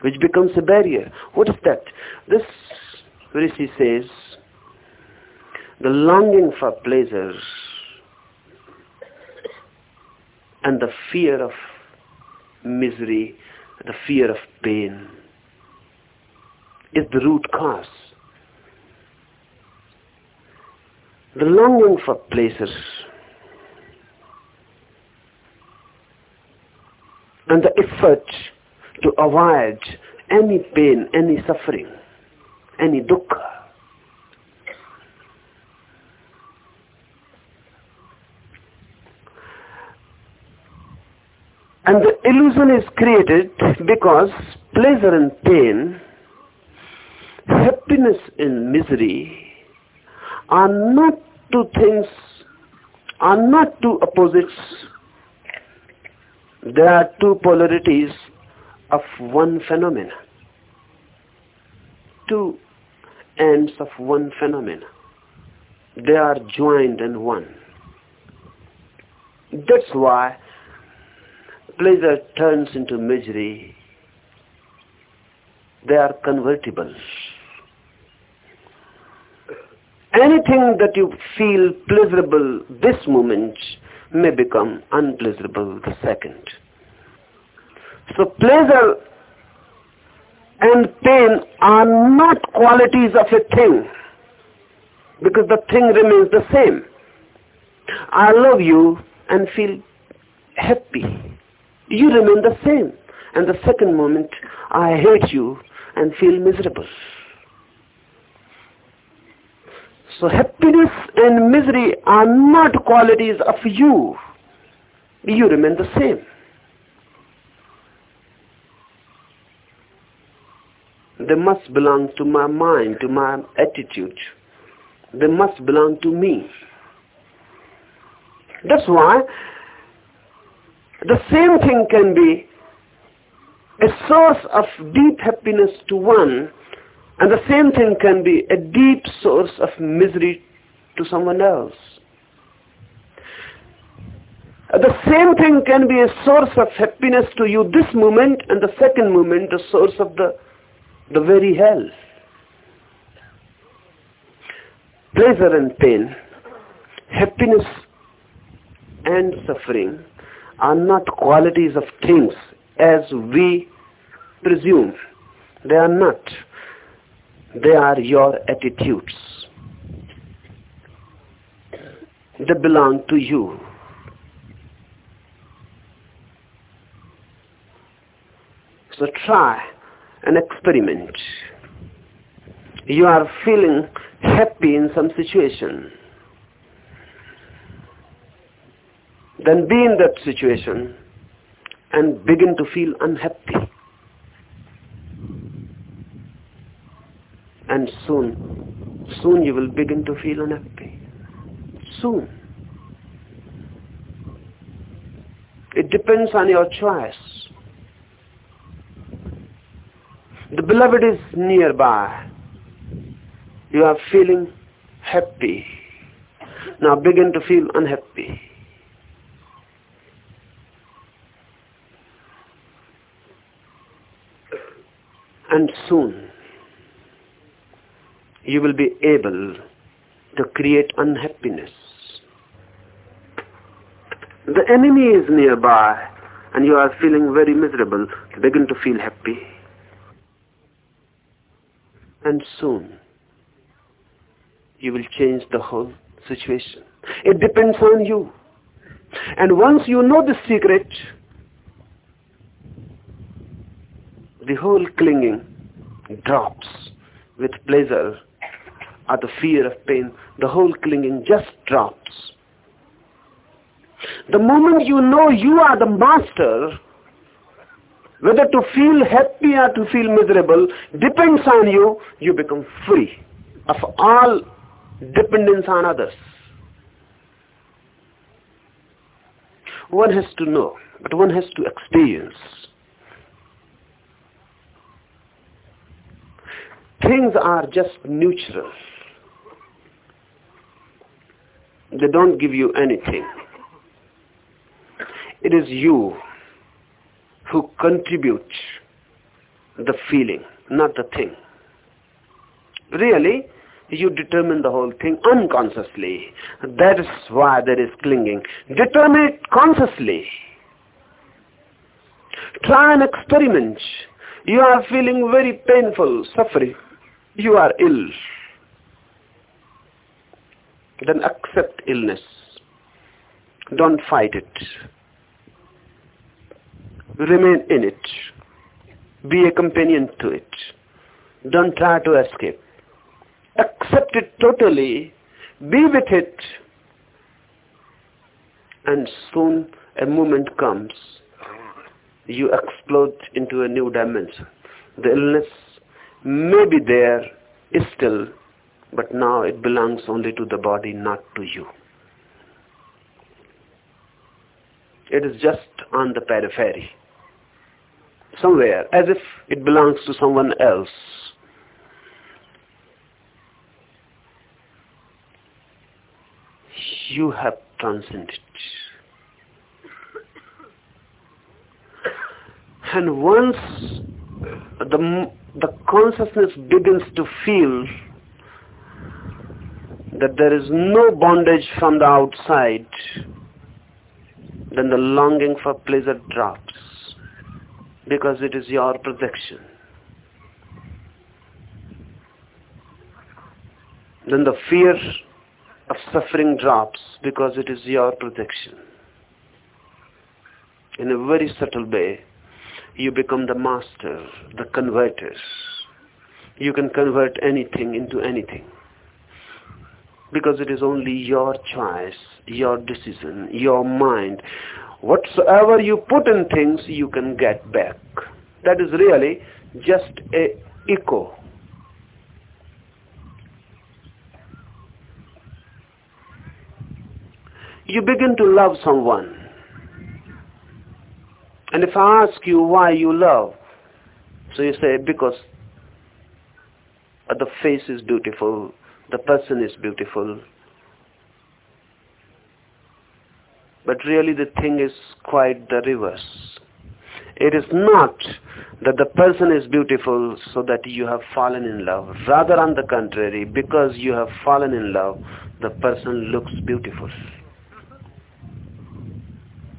which becomes a barrier. What is that? This Rishi says, the longing for pleasure and the fear of misery, the fear of pain is the root cause. The longing for pleasure and the effort to avoid any pain, any suffering, any dukkha And the illusion is created because pleasure and pain, happiness and misery are not two things, are not two opposites. They are two polarities of one phenomena. Two ends of one phenomena. They are joined in one. That's why pleasure turns into misery, they are convertible. Anything that you feel pleasurable this moment may become unpleasurable the second. So pleasure and pain are not qualities of a thing because the thing remains the same. I love you and feel happy you remain the same. And the second moment, I hate you and feel miserable. So happiness and misery are not qualities of you. You remain the same. They must belong to my mind, to my attitude. They must belong to me. That's why the same thing can be a source of deep happiness to one and the same thing can be a deep source of misery to someone else. The same thing can be a source of happiness to you this moment and the second moment the source of the, the very hell. Pleasure and pain, happiness and suffering are not qualities of things as we presume. They are not. They are your attitudes. They belong to you. So try an experiment. You are feeling happy in some situation. Then be in that situation and begin to feel unhappy. And soon, soon you will begin to feel unhappy. Soon. It depends on your choice. The beloved is nearby. You are feeling happy. Now begin to feel unhappy. And soon you will be able to create unhappiness. The enemy is nearby and you are feeling very miserable. Begin to feel happy and soon you will change the whole situation. It depends on you. And once you know the secret, the whole clinging drops with pleasure or the fear of pain. The whole clinging just drops. The moment you know you are the master, whether to feel happy or to feel miserable depends on you. You become free of all dependence on others. One has to know, but one has to experience. Things are just neutral. They don't give you anything. It is you who contribute the feeling, not the thing. Really, you determine the whole thing unconsciously. That is why there is clinging. Determine it consciously. Try an experiment. You are feeling very painful, suffering. You are ill. Then accept illness. Don't fight it remain in it. Be a companion to it. Don't try to escape. Accept it totally. Be with it. And soon a moment comes. You explode into a new dimension. The illness may be there still, but now it belongs only to the body, not to you. It is just on the periphery somewhere as if it belongs to someone else. You have transcended. And once the, the consciousness begins to feel that there is no bondage from the outside, then the longing for pleasure drops because it is your protection. Then the fear of suffering drops because it is your protection. In a very subtle way, you become the master, the converter. You can convert anything into anything. Because it is only your choice, your decision, your mind whatsoever you put in things you can get back that is really just a echo. You begin to love someone. And if I ask you why you love, so you say, because the face is beautiful, the person is beautiful. But really the thing is quite the reverse. It is not that the person is beautiful so that you have fallen in love. Rather on the contrary, because you have fallen in love, the person looks beautiful.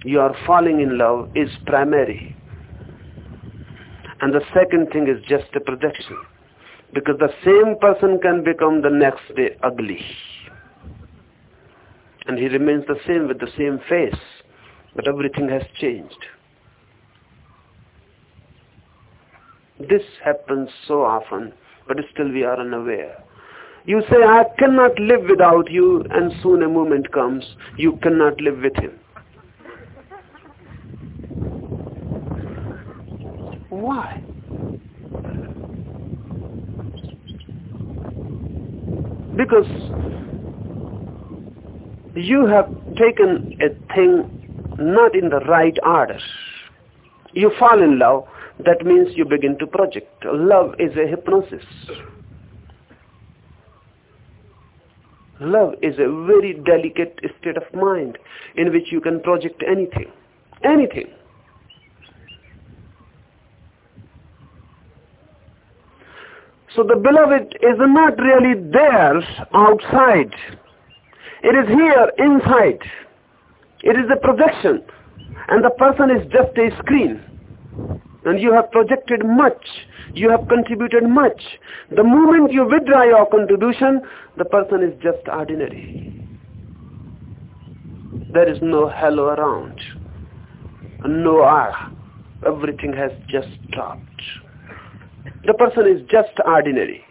Your falling in love is primary. And the second thing is just a projection. Because the same person can become the next day ugly. And he remains the same with the same face. But everything has changed. This happens so often, but still we are unaware. You say, I cannot live without you, and soon a moment comes, you cannot live with him. Why? Because you have taken a thing not in the right order. You fall in love, that means you begin to project. Love is a hypnosis. Love is a very delicate state of mind in which you can project anything. Anything. So the beloved is not really there outside. It is here inside. It is a projection. And the person is just a screen and you have projected much, you have contributed much. The moment you withdraw your contribution, the person is just ordinary. There is no halo around, no aura. Everything has just dropped. The person is just ordinary.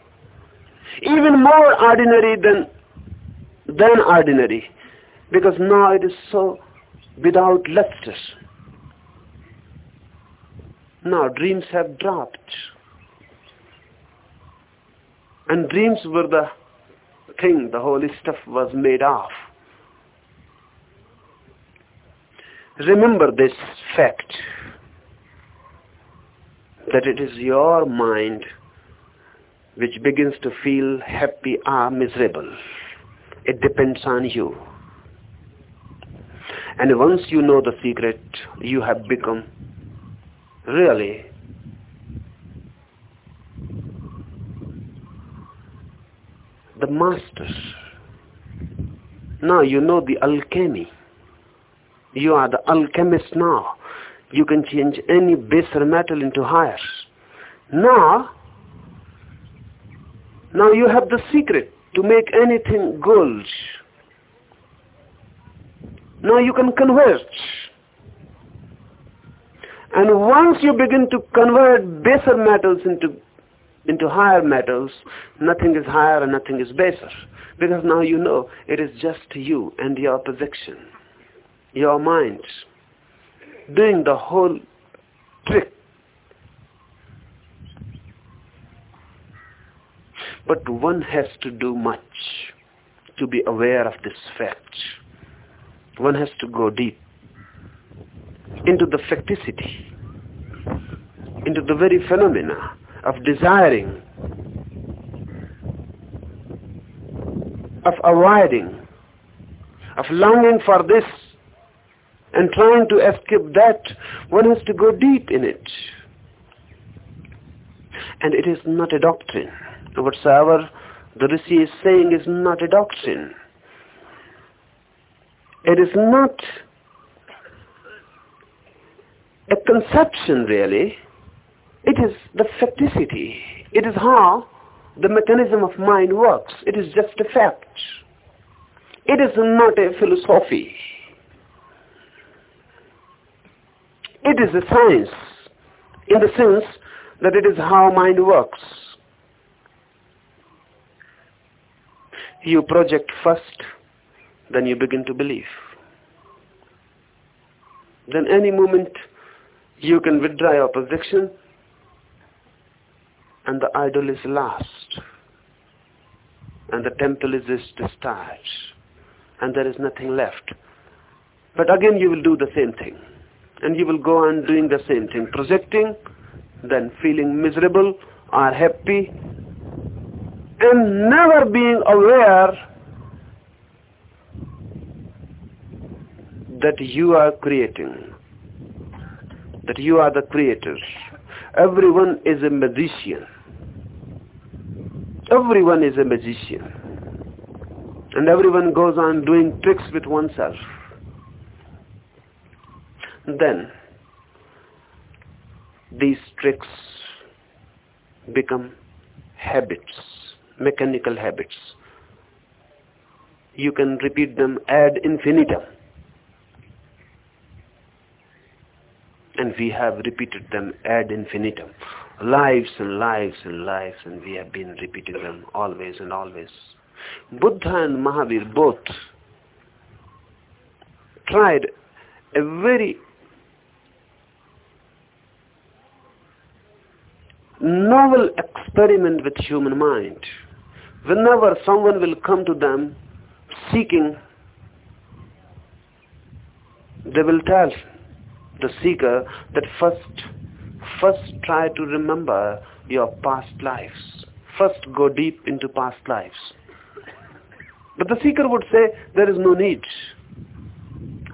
Even more ordinary than, than ordinary. Because now it is so without luster. Now dreams have dropped. And dreams were the thing the holy stuff was made of. Remember this fact that it is your mind which begins to feel happy or miserable. It depends on you. And once you know the secret, you have become really the masters. Now you know the alchemy. You are the alchemist now. You can change any baser metal into higher. Now, now you have the secret to make anything gold. Now you can convert and once you begin to convert baser metals into into higher metals, nothing is higher and nothing is baser. Because now you know it is just you and your projection, your mind, doing the whole trick. But one has to do much to be aware of this fact. One has to go deep into the facticity, into the very phenomena of desiring, of avoiding, of longing for this and trying to escape that, one has to go deep in it. And it is not a doctrine. Whatsoever the Rishi is saying is not a doctrine. It is not a conception really. It is the facticity. It is how the mechanism of mind works. It is just a fact. It is not a philosophy. It is a science in the sense that it is how mind works. You project first, then you begin to believe. Then any moment you can withdraw your projection and the idol is lost and the temple is discharged and there is nothing left. But again you will do the same thing and you will go on doing the same thing, projecting, then feeling miserable or happy and never being aware that you are creating, that you are the creator. Everyone is a magician. Everyone is a magician. And everyone goes on doing tricks with oneself. Then these tricks become habits, mechanical habits. You can repeat them ad infinitum. And we have repeated them ad infinitum. Lives and lives and lives, and we have been repeating them always and always. Buddha and Mahavir both tried a very novel experiment with human mind. Whenever someone will come to them seeking, they will tell the seeker that first, first try to remember your past lives. First go deep into past lives. But the seeker would say, there is no need.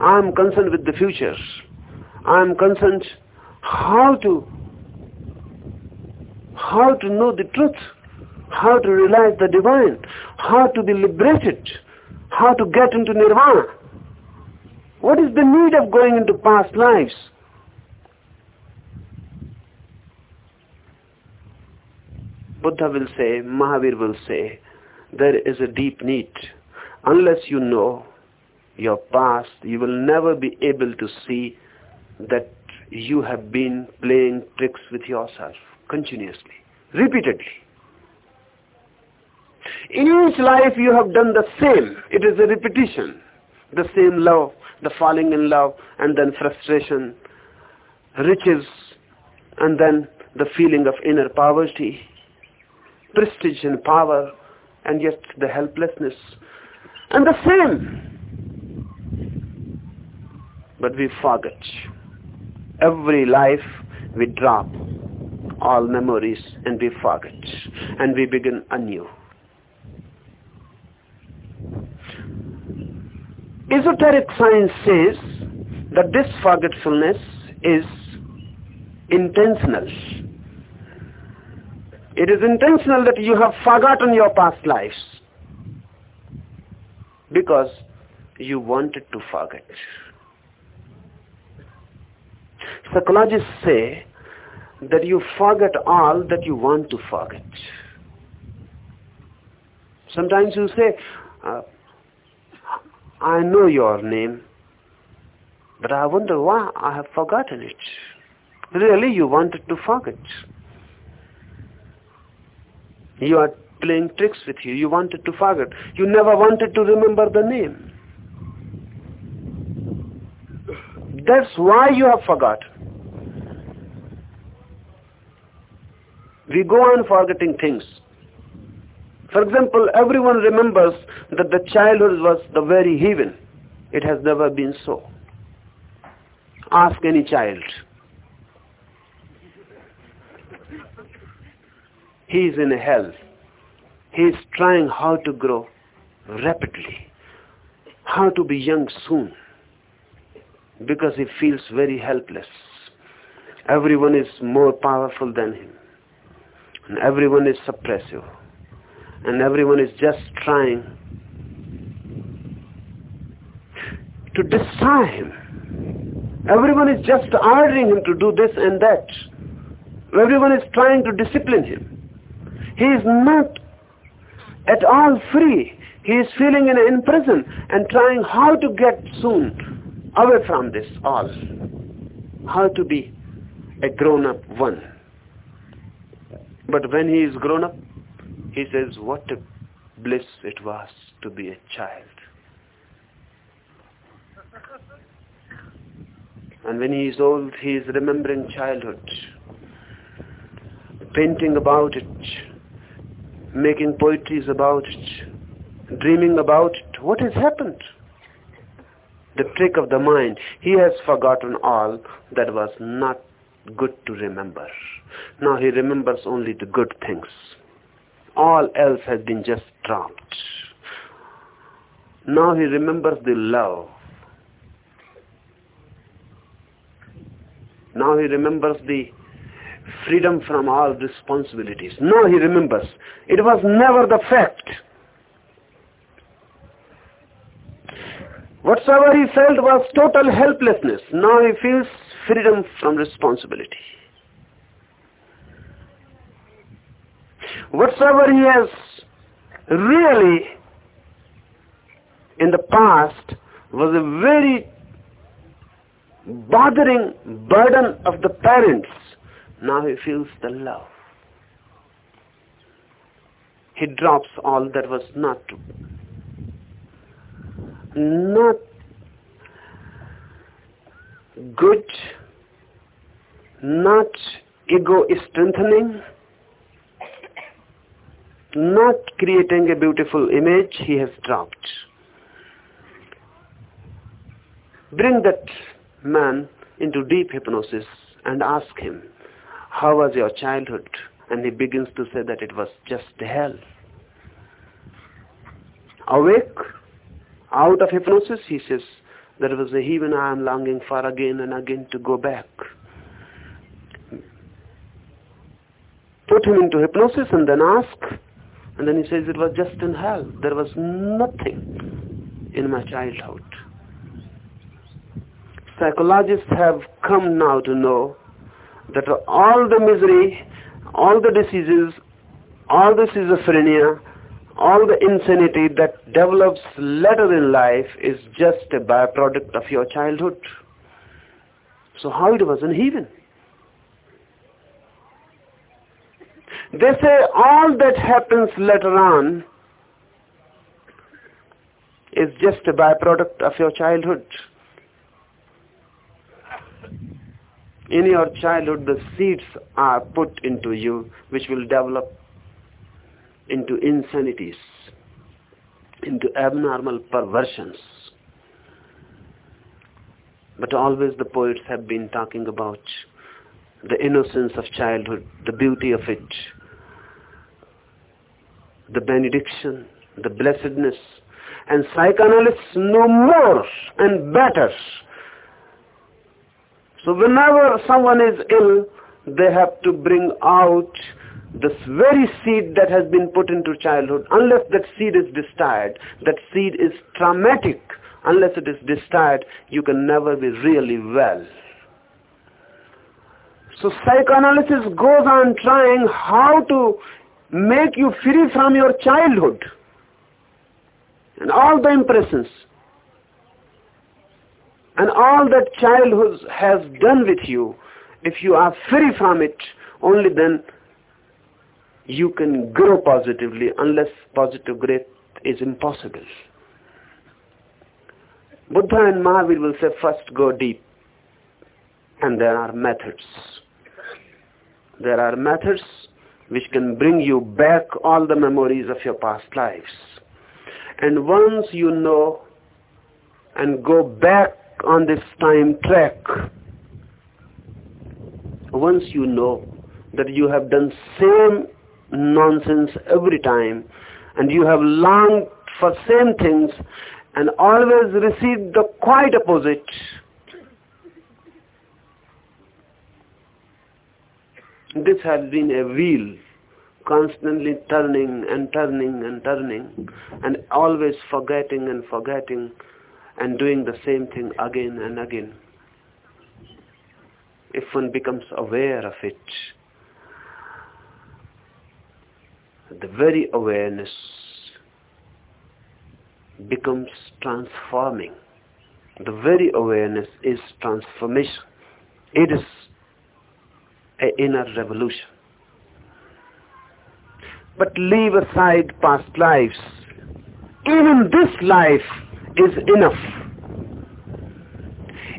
I am concerned with the future. I am concerned how to how to know the truth, how to realize the divine, how to be liberated, how to get into nirvana. What is the need of going into past lives? Buddha will say, Mahavir will say, there is a deep need. Unless you know your past, you will never be able to see that you have been playing tricks with yourself continuously, repeatedly. In each life you have done the same. It is a repetition. The same love, the falling in love, and then frustration, riches, and then the feeling of inner poverty, prestige and power, and yet the helplessness. And the same. But we forget. Every life we drop all memories and we forget and we begin anew. Esoteric science says that this forgetfulness is intentional. It is intentional that you have forgotten your past lives because you wanted to forget. Psychologists say that you forget all that you want to forget. Sometimes you say, uh, I know your name, but I wonder why I have forgotten it. Really, you wanted to forget. You are playing tricks with you. You wanted to forget. You never wanted to remember the name. That's why you have forgotten. We go on forgetting things. For example, everyone remembers that the childhood was the very heaven. It has never been so. Ask any child. He is in hell. He is trying how to grow rapidly, how to be young soon, because he feels very helpless. Everyone is more powerful than him and everyone is suppressive. And everyone is just trying to destroy him. Everyone is just ordering him to do this and that. Everyone is trying to discipline him. He is not at all free. He is feeling in, in prison and trying how to get soon away from this all. How to be a grown-up one but when he is grown up, he says, what a bliss it was to be a child. And when he is old, he is remembering childhood. painting about it, making poetries about it, dreaming about it. What has happened? The trick of the mind. He has forgotten all that was not good to remember. Now he remembers only the good things. All else has been just dropped. Now he remembers the love. Now he remembers the freedom from all responsibilities. Now he remembers. It was never the fact. Whatsoever he felt was total helplessness. Now he feels freedom from responsibility. Whatsoever he has really in the past was a very bothering burden of the parents. Now he feels the love. He drops all that was not not good, not ego strengthening, not creating a beautiful image he has dropped. Bring that man into deep hypnosis and ask him, how was your childhood? And he begins to say that it was just hell. Awake, out of hypnosis, he says, there was a heaven I am longing for again and again to go back. Put him into hypnosis and then ask, and then he says it was just in hell. There was nothing in my childhood. Psychologists have come now to know that all the misery, all the diseases, all the schizophrenia, all the insanity that develops later in life is just a byproduct of your childhood. So how it was in heaven? They say all that happens later on is just a byproduct of your childhood. In your childhood, the seeds are put into you which will develop into insanities, into abnormal perversions. But always the poets have been talking about the innocence of childhood, the beauty of it, the benediction, the blessedness. And psychoanalysts know more and better. So whenever someone is ill, they have to bring out this very seed that has been put into childhood, unless that seed is destroyed, that seed is traumatic. Unless it is destroyed, you can never be really well. So psychoanalysis goes on trying how to make you free from your childhood and all the impressions and all that childhood has done with you. If you are free from it, only then you can grow positively unless positive growth is impossible. Buddha and Mahavir will say first go deep and there are methods. There are methods which can bring you back all the memories of your past lives. And once you know and go back on this time track, once you know that you have done same nonsense every time and you have longed for same things and always received the quite opposite this has been a wheel constantly turning and turning and turning and always forgetting and forgetting and doing the same thing again and again if one becomes aware of it the very awareness becomes transforming. The very awareness is transformation. It is an inner revolution. But leave aside past lives. Even this life is enough.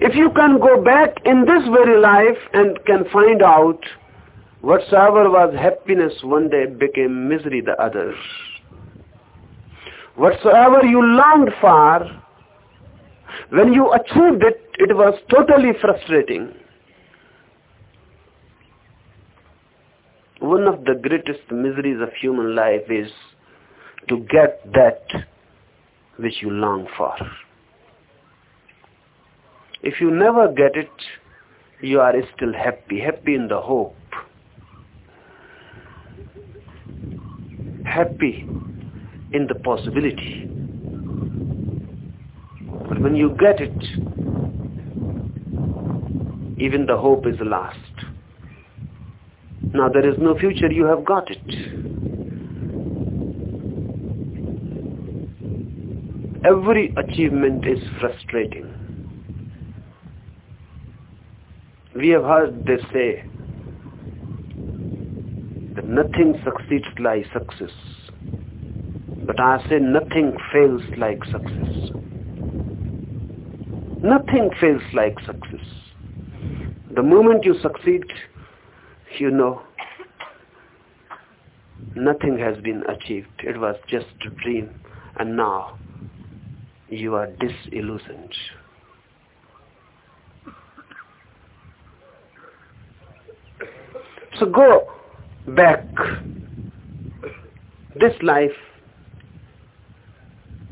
If you can go back in this very life and can find out Whatsoever was happiness one day became misery the other. Whatsoever you longed for, when you achieved it, it was totally frustrating. One of the greatest miseries of human life is to get that which you long for. If you never get it, you are still happy, happy in the hope. Happy in the possibility. But when you get it, even the hope is lost. Now there is no future, you have got it. Every achievement is frustrating. We have heard this say that nothing succeeds like success. But I say nothing fails like success. Nothing fails like success. The moment you succeed, you know nothing has been achieved. It was just a dream and now you are disillusioned. So go back. This life,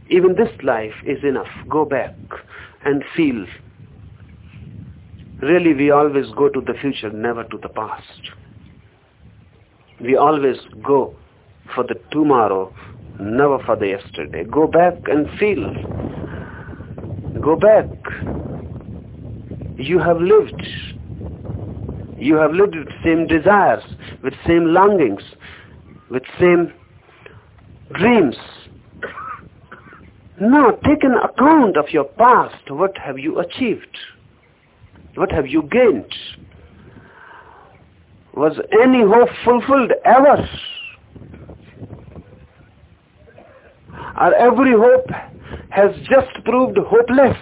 even this life is enough. Go back and feel. Really, we always go to the future, never to the past. We always go for the tomorrow, never for the yesterday. Go back and feel. Go back. You have lived. You have lived with same desires, with same longings, with same dreams. Now take an account of your past. What have you achieved? What have you gained? Was any hope fulfilled ever? Or every hope has just proved hopeless?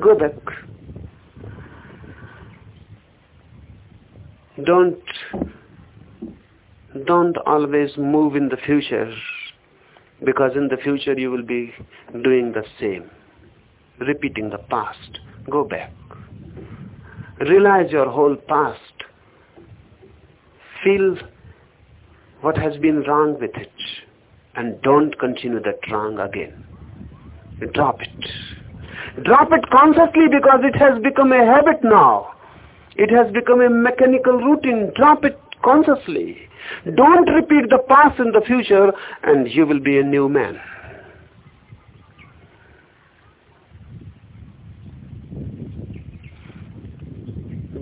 Go back. Don't don't always move in the future because in the future you will be doing the same repeating the past go back. Realize your whole past. Feel what has been wrong with it and don't continue that wrong again. Drop it. Drop it consciously because it has become a habit now. It has become a mechanical routine. Drop it consciously. Don't repeat the past in the future and you will be a new man.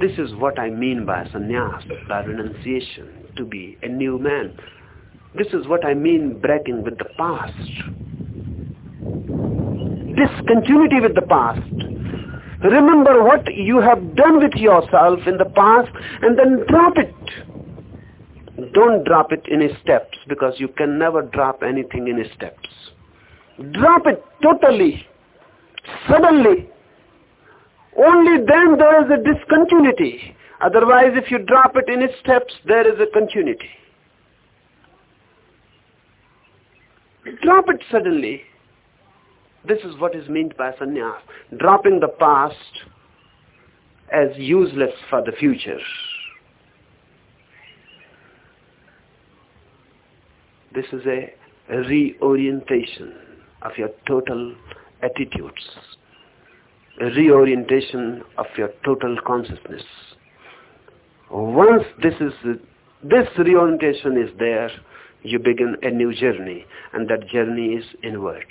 This is what I mean by sannyas, by renunciation, to be a new man. This is what I mean breaking with the past. Discontinuity with the past. Remember what you have done with yourself in the past and then drop it. Don't drop it in steps because you can never drop anything in steps. Drop it totally, suddenly. Only then there is a discontinuity. Otherwise, if you drop it in steps, there is a continuity. Drop it suddenly. This is what is meant by sannyas. Dropping the past as useless for the future. This is a reorientation of your total attitudes, reorientation of your total consciousness. Once this is this reorientation is there, you begin a new journey, and that journey is inwards.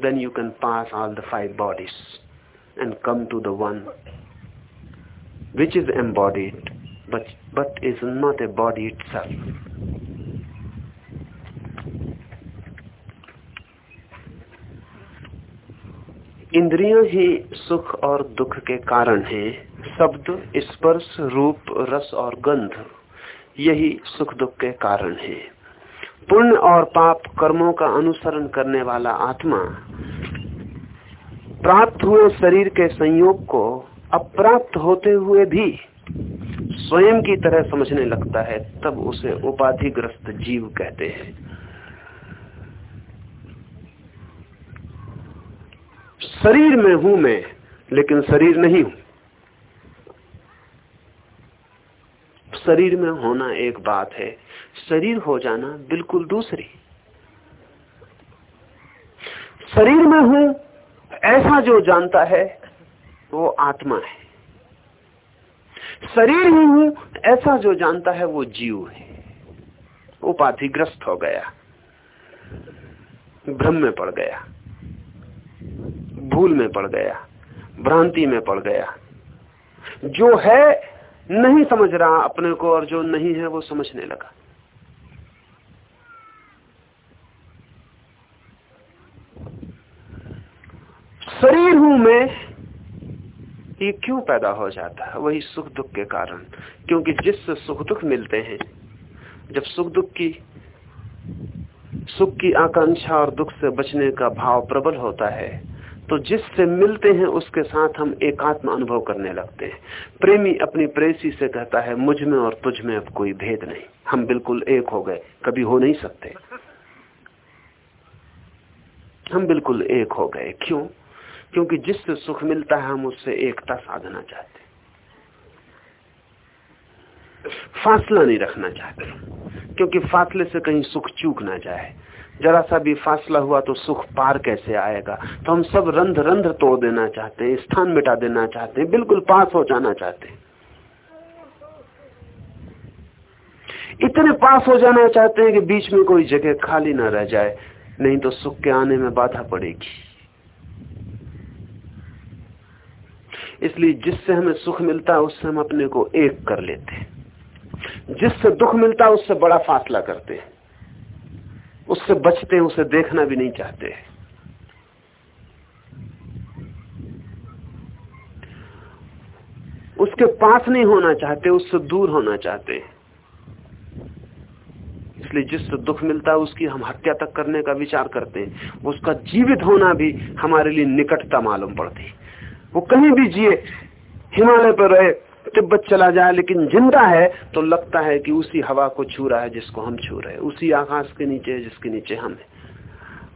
Then you can pass all the five bodies and come to the one which is embodied, but but is not a body itself. इंद्रियाँ ही सुख और दुख के कारण हैं। शब्द, स्पर्श, रूप, रस और गंध, यही सुख दुख के कारण है। पुण्य और पाप कर्मों का अनुसरण करने वाला आत्मा प्राप्त हुए शरीर के संयोग को अप्राप्त होते हुए भी स्वयं की तरह समझने लगता है, तब उसे उपाधिग्रस्त जीव कहते हैं। शरीर में हूँ मैं, लेकिन शरीर नहीं हूँ। शरीर में होना एक बात है, शरीर हो जाना बिल्कुल दूसरी। शरीर में हूँ, ऐसा जो जानता है, वो आत्मा है। शरीर ही हूँ, ऐसा जो जानता है, वो जीव है। उपाधिग्रस्त हो गया, भ्रम में पड़ गया। भूल में पड़ गया, भ्रांति में पड़ गया। जो है, नहीं समझ रहा अपने को और जो नहीं है, वो समझने लगा। शरीर हूँ मैं, ये क्यों पैदा हो जाता है? वही सुख दुख के कारण। क्योंकि जिससे सुख दुख मिलते हैं, जब सुख दुख की, सुख की आकांक्षा और दुख से बचने का भाव प्रबल होता है तो जिससे मिलते हैं, उसके साथ हम एकात्म अनुभव करने लगते हैं। प्रेमी अपनी प्रेसी से कहता है, मुझमें और तुझ में अब कोई भेद नहीं। हम बिल्कुल एक हो गए, कभी हो नहीं सकते। हम बिल्कुल एक हो गए। क्यों? क्योंकि जिससे सुख मिलता है, हम उससे एकता साधना चाहते फासला नहीं रखना चाहते। क्योंकि फासले से कहीं सुख चूक ना जाए। जरा सा भी फासला हुआ तो सुख पार कैसे आएगा? तो हम सब रंध रंध तोड़ देना चाहते हैं, स्थान मिटा देना चाहते हैं, बिल्कुल पास हो जाना चाहते हैं। इतने पास हो जाना चाहते हैं कि बीच में कोई जगह खाली ना रह जाए, नहीं तो सुख के आने में बाधा पड़ेगी। इसलिए जिससे हमें सुख मिलता है, उससे हम अपने को एक कर लेते हैं। जिससे दुख मिलता है, उससे बड़ा फासला करते हैं। उससे बचते हैं, उसे देखना भी नहीं चाहते उसके पास नहीं होना चाहते, उससे दूर होना चाहते हैं। इसलिए जिससे दुख मिलता है, उसकी हम हत्या तक करने का विचार करते हैं। उसका जीवित होना भी हमारे लिए निकटता मालूम पड़ती। वो कहीं भी जिए, हिमालय पर रहे तिब्बत चला जाए, लेकिन ज़िंदा है तो लगता है कि उसी हवा को छू रहा है जिसको हम छू रहे हैं। उसी आकाश के नीचे है जिसके नीचे हम है।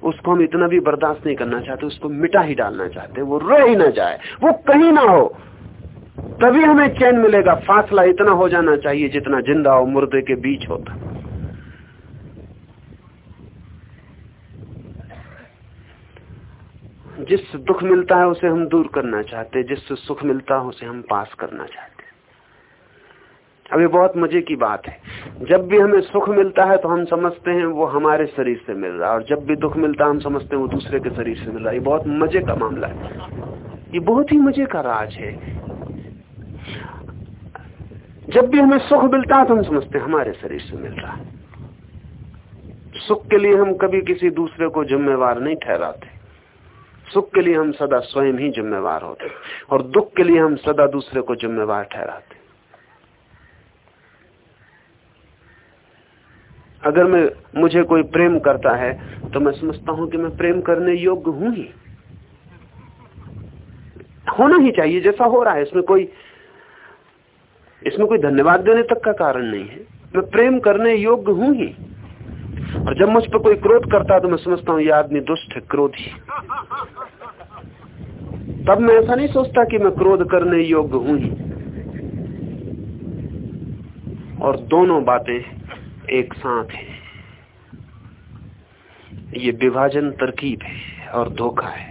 उसको हम इतना भी बर्दाश्त नहीं करना चाहते, उसको मिटा ही डालना चाहते वो रह ही ना जाए। वो कहीं ना हो। तभी हमें चैन मिलेगा। फासला इतना हो जाना चाहिए जितना ज़िंदा और मुर्दे के बीच होता। जिससे दुख मिलता है, उसे हम दूर करना चाहते जिससे सुख मिलता है, उसे हम पास करना चाहते अब ये बहुत मज़े की बात है। जब भी हमें सुख मिलता है तो हम समझते हैं वो हमारे शरीर से मिल रहा है, और जब भी दुख मिलता है हम समझते हैं वो दूसरे के शरीर से मिल रहा है। ये बहुत मज़े का मामला है। ये बहुत ही मज़े का राज है। जब भी हमें सुख मिलता है तो हम समझते हैं हमारे शरीर से मिल रहा है। सुख के लिए हम कभी किसी दूसरे को जिम्मेवार नहीं ठहराते। सुख के लिए हम सदा स्वयं ही जिम्मेवार होते और दुख के लिए हम सदा दूसरे को जिम्मेवार ठहराते अगर मैं, मुझे कोई प्रेम करता है तो मैं समझता हूँ कि मैं प्रेम करने योग्य हूँ ही। होना ही चाहिए, जैसा हो रहा है। इसमें कोई इसमें कोई धन्यवाद देने तक का कारण नहीं है। मैं प्रेम करने योग्य हूँ ही। और जब मुझ पर कोई क्रोध करता है तो मैं समझता हूँ यह आदमी दुष्ट है, क्रोधी। तब मैं ऐसा नहीं सोचता कि मैं क्रोध करने योग्य हूँ ही। और दोनों बातें एक साथ है। ये विभाजन तरकीब है और धोखा है।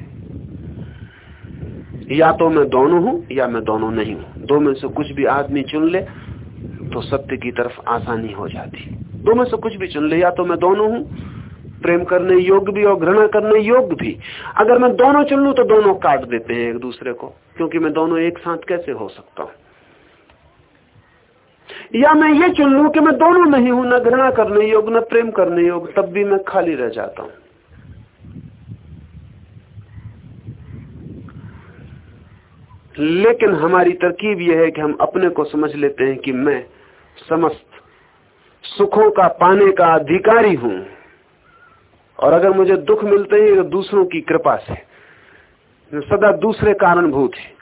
या तो मैं दोनों हूँ या मैं दोनों नहीं हूँ। दो में से कुछ भी आदमी चुन ले तो सत्य की तरफ़ आसानी हो जाती। दो में से कुछ भी चुन ले, या तो मैं दोनों हूँ। प्रेम करने योग्य भी और घृणा करने योग्य भी। अगर मैं दोनों चुन लू तो दोनों काट देते हैं एक दूसरे को, क्योंकि मैं दोनों एक साथ कैसे हो सकता हूँ? या मैं ये चुन लू कि मैं दोनों नहीं हूँ न घृणा करने योग, न प्रेम करने योग्य तब भी मैं खाली रह जाता हूँ। लेकिन हमारी तरकीब यह है कि हम अपने को समझ लेते हैं कि मैं समस्त सुखों का, पाने का अधिकारी हूँ। और अगर मुझे दुख मिलते हैं तो दूसरों की कृपा से सदा दूसरे कारणभूत है।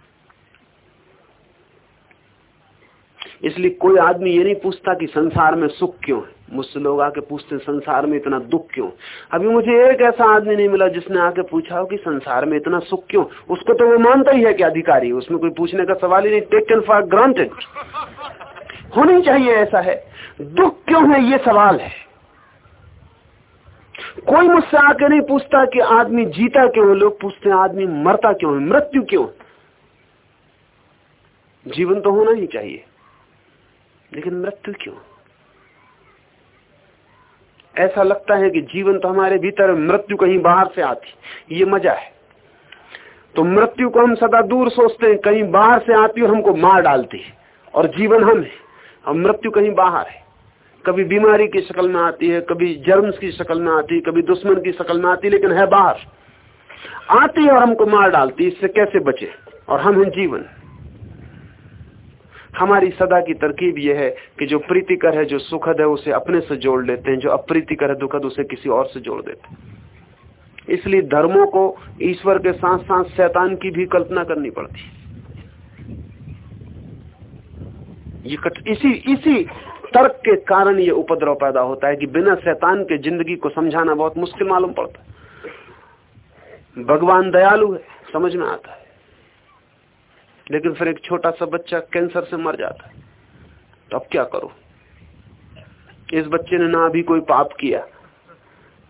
इसलिए कोई आदमी ये नहीं पूछता कि संसार में सुख क्यों है? मुझसे लोग आके पूछते हैं, संसार में इतना दुख क्यों? अभी मुझे एक ऐसा आदमी नहीं मिला जिसने आके पूछा हो कि संसार में इतना सुख क्यों? उसको तो वो मानता ही है कि अधिकारी उसमें कोई पूछने का सवाल ही नहीं टेकन फॉर ग्रांटेड होनी चाहिए ऐसा है। दुख क्यों है? ये सवाल है। कोई मुझसे आके नहीं पूछता कि आदमी जीता क्यों लोग पूछते हैं, आदमी मरता क्यों है? मृत्यु क्यों? जीवन तो होना ही चाहिए। लेकिन मृत्यु क्यों? ऐसा लगता है कि जीवन तो हमारे भीतर मृत्यु कहीं बाहर से आती। ये मज़ा है। तो मृत्यु को हम सदा दूर सोचते हैं, कहीं बाहर से आती और हमको मार डालती है। और जीवन हम है, और मृत्यु कहीं बाहर है। कभी बीमारी की शक्ल में आती है, कभी जर्म्स की शक्ल में आती है, कभी दुश्मन की शक्ल में आती है, लेकिन है बाहर। आती है और हमको मार डालती इससे कैसे बचे? और हम हैं जीवन। हमारी सदा की तरकीब यह है कि जो प्रीतिकर है जो सुखद है उसे अपने से जोड़ लेते हैं जो अप्रीतिकर है दुखद उसे किसी और से जोड़ देते हैं। इसलिए धर्मों को ईश्वर के साथ साथ शैतान की भी कल्पना करनी पड़ती है। ये कट, इसी इसी तर्क के कारण ये उपद्रव पैदा होता है कि बिना शैतान के ज़िंदगी को समझाना बहुत मुश्किल मालूम पड़ता है। भगवान दयालु है समझ में आता है। लेकिन फिर एक छोटा सा बच्चा कैंसर से मर जाता है। तो अब क्या करो? इस बच्चे ने ना अभी कोई पाप किया,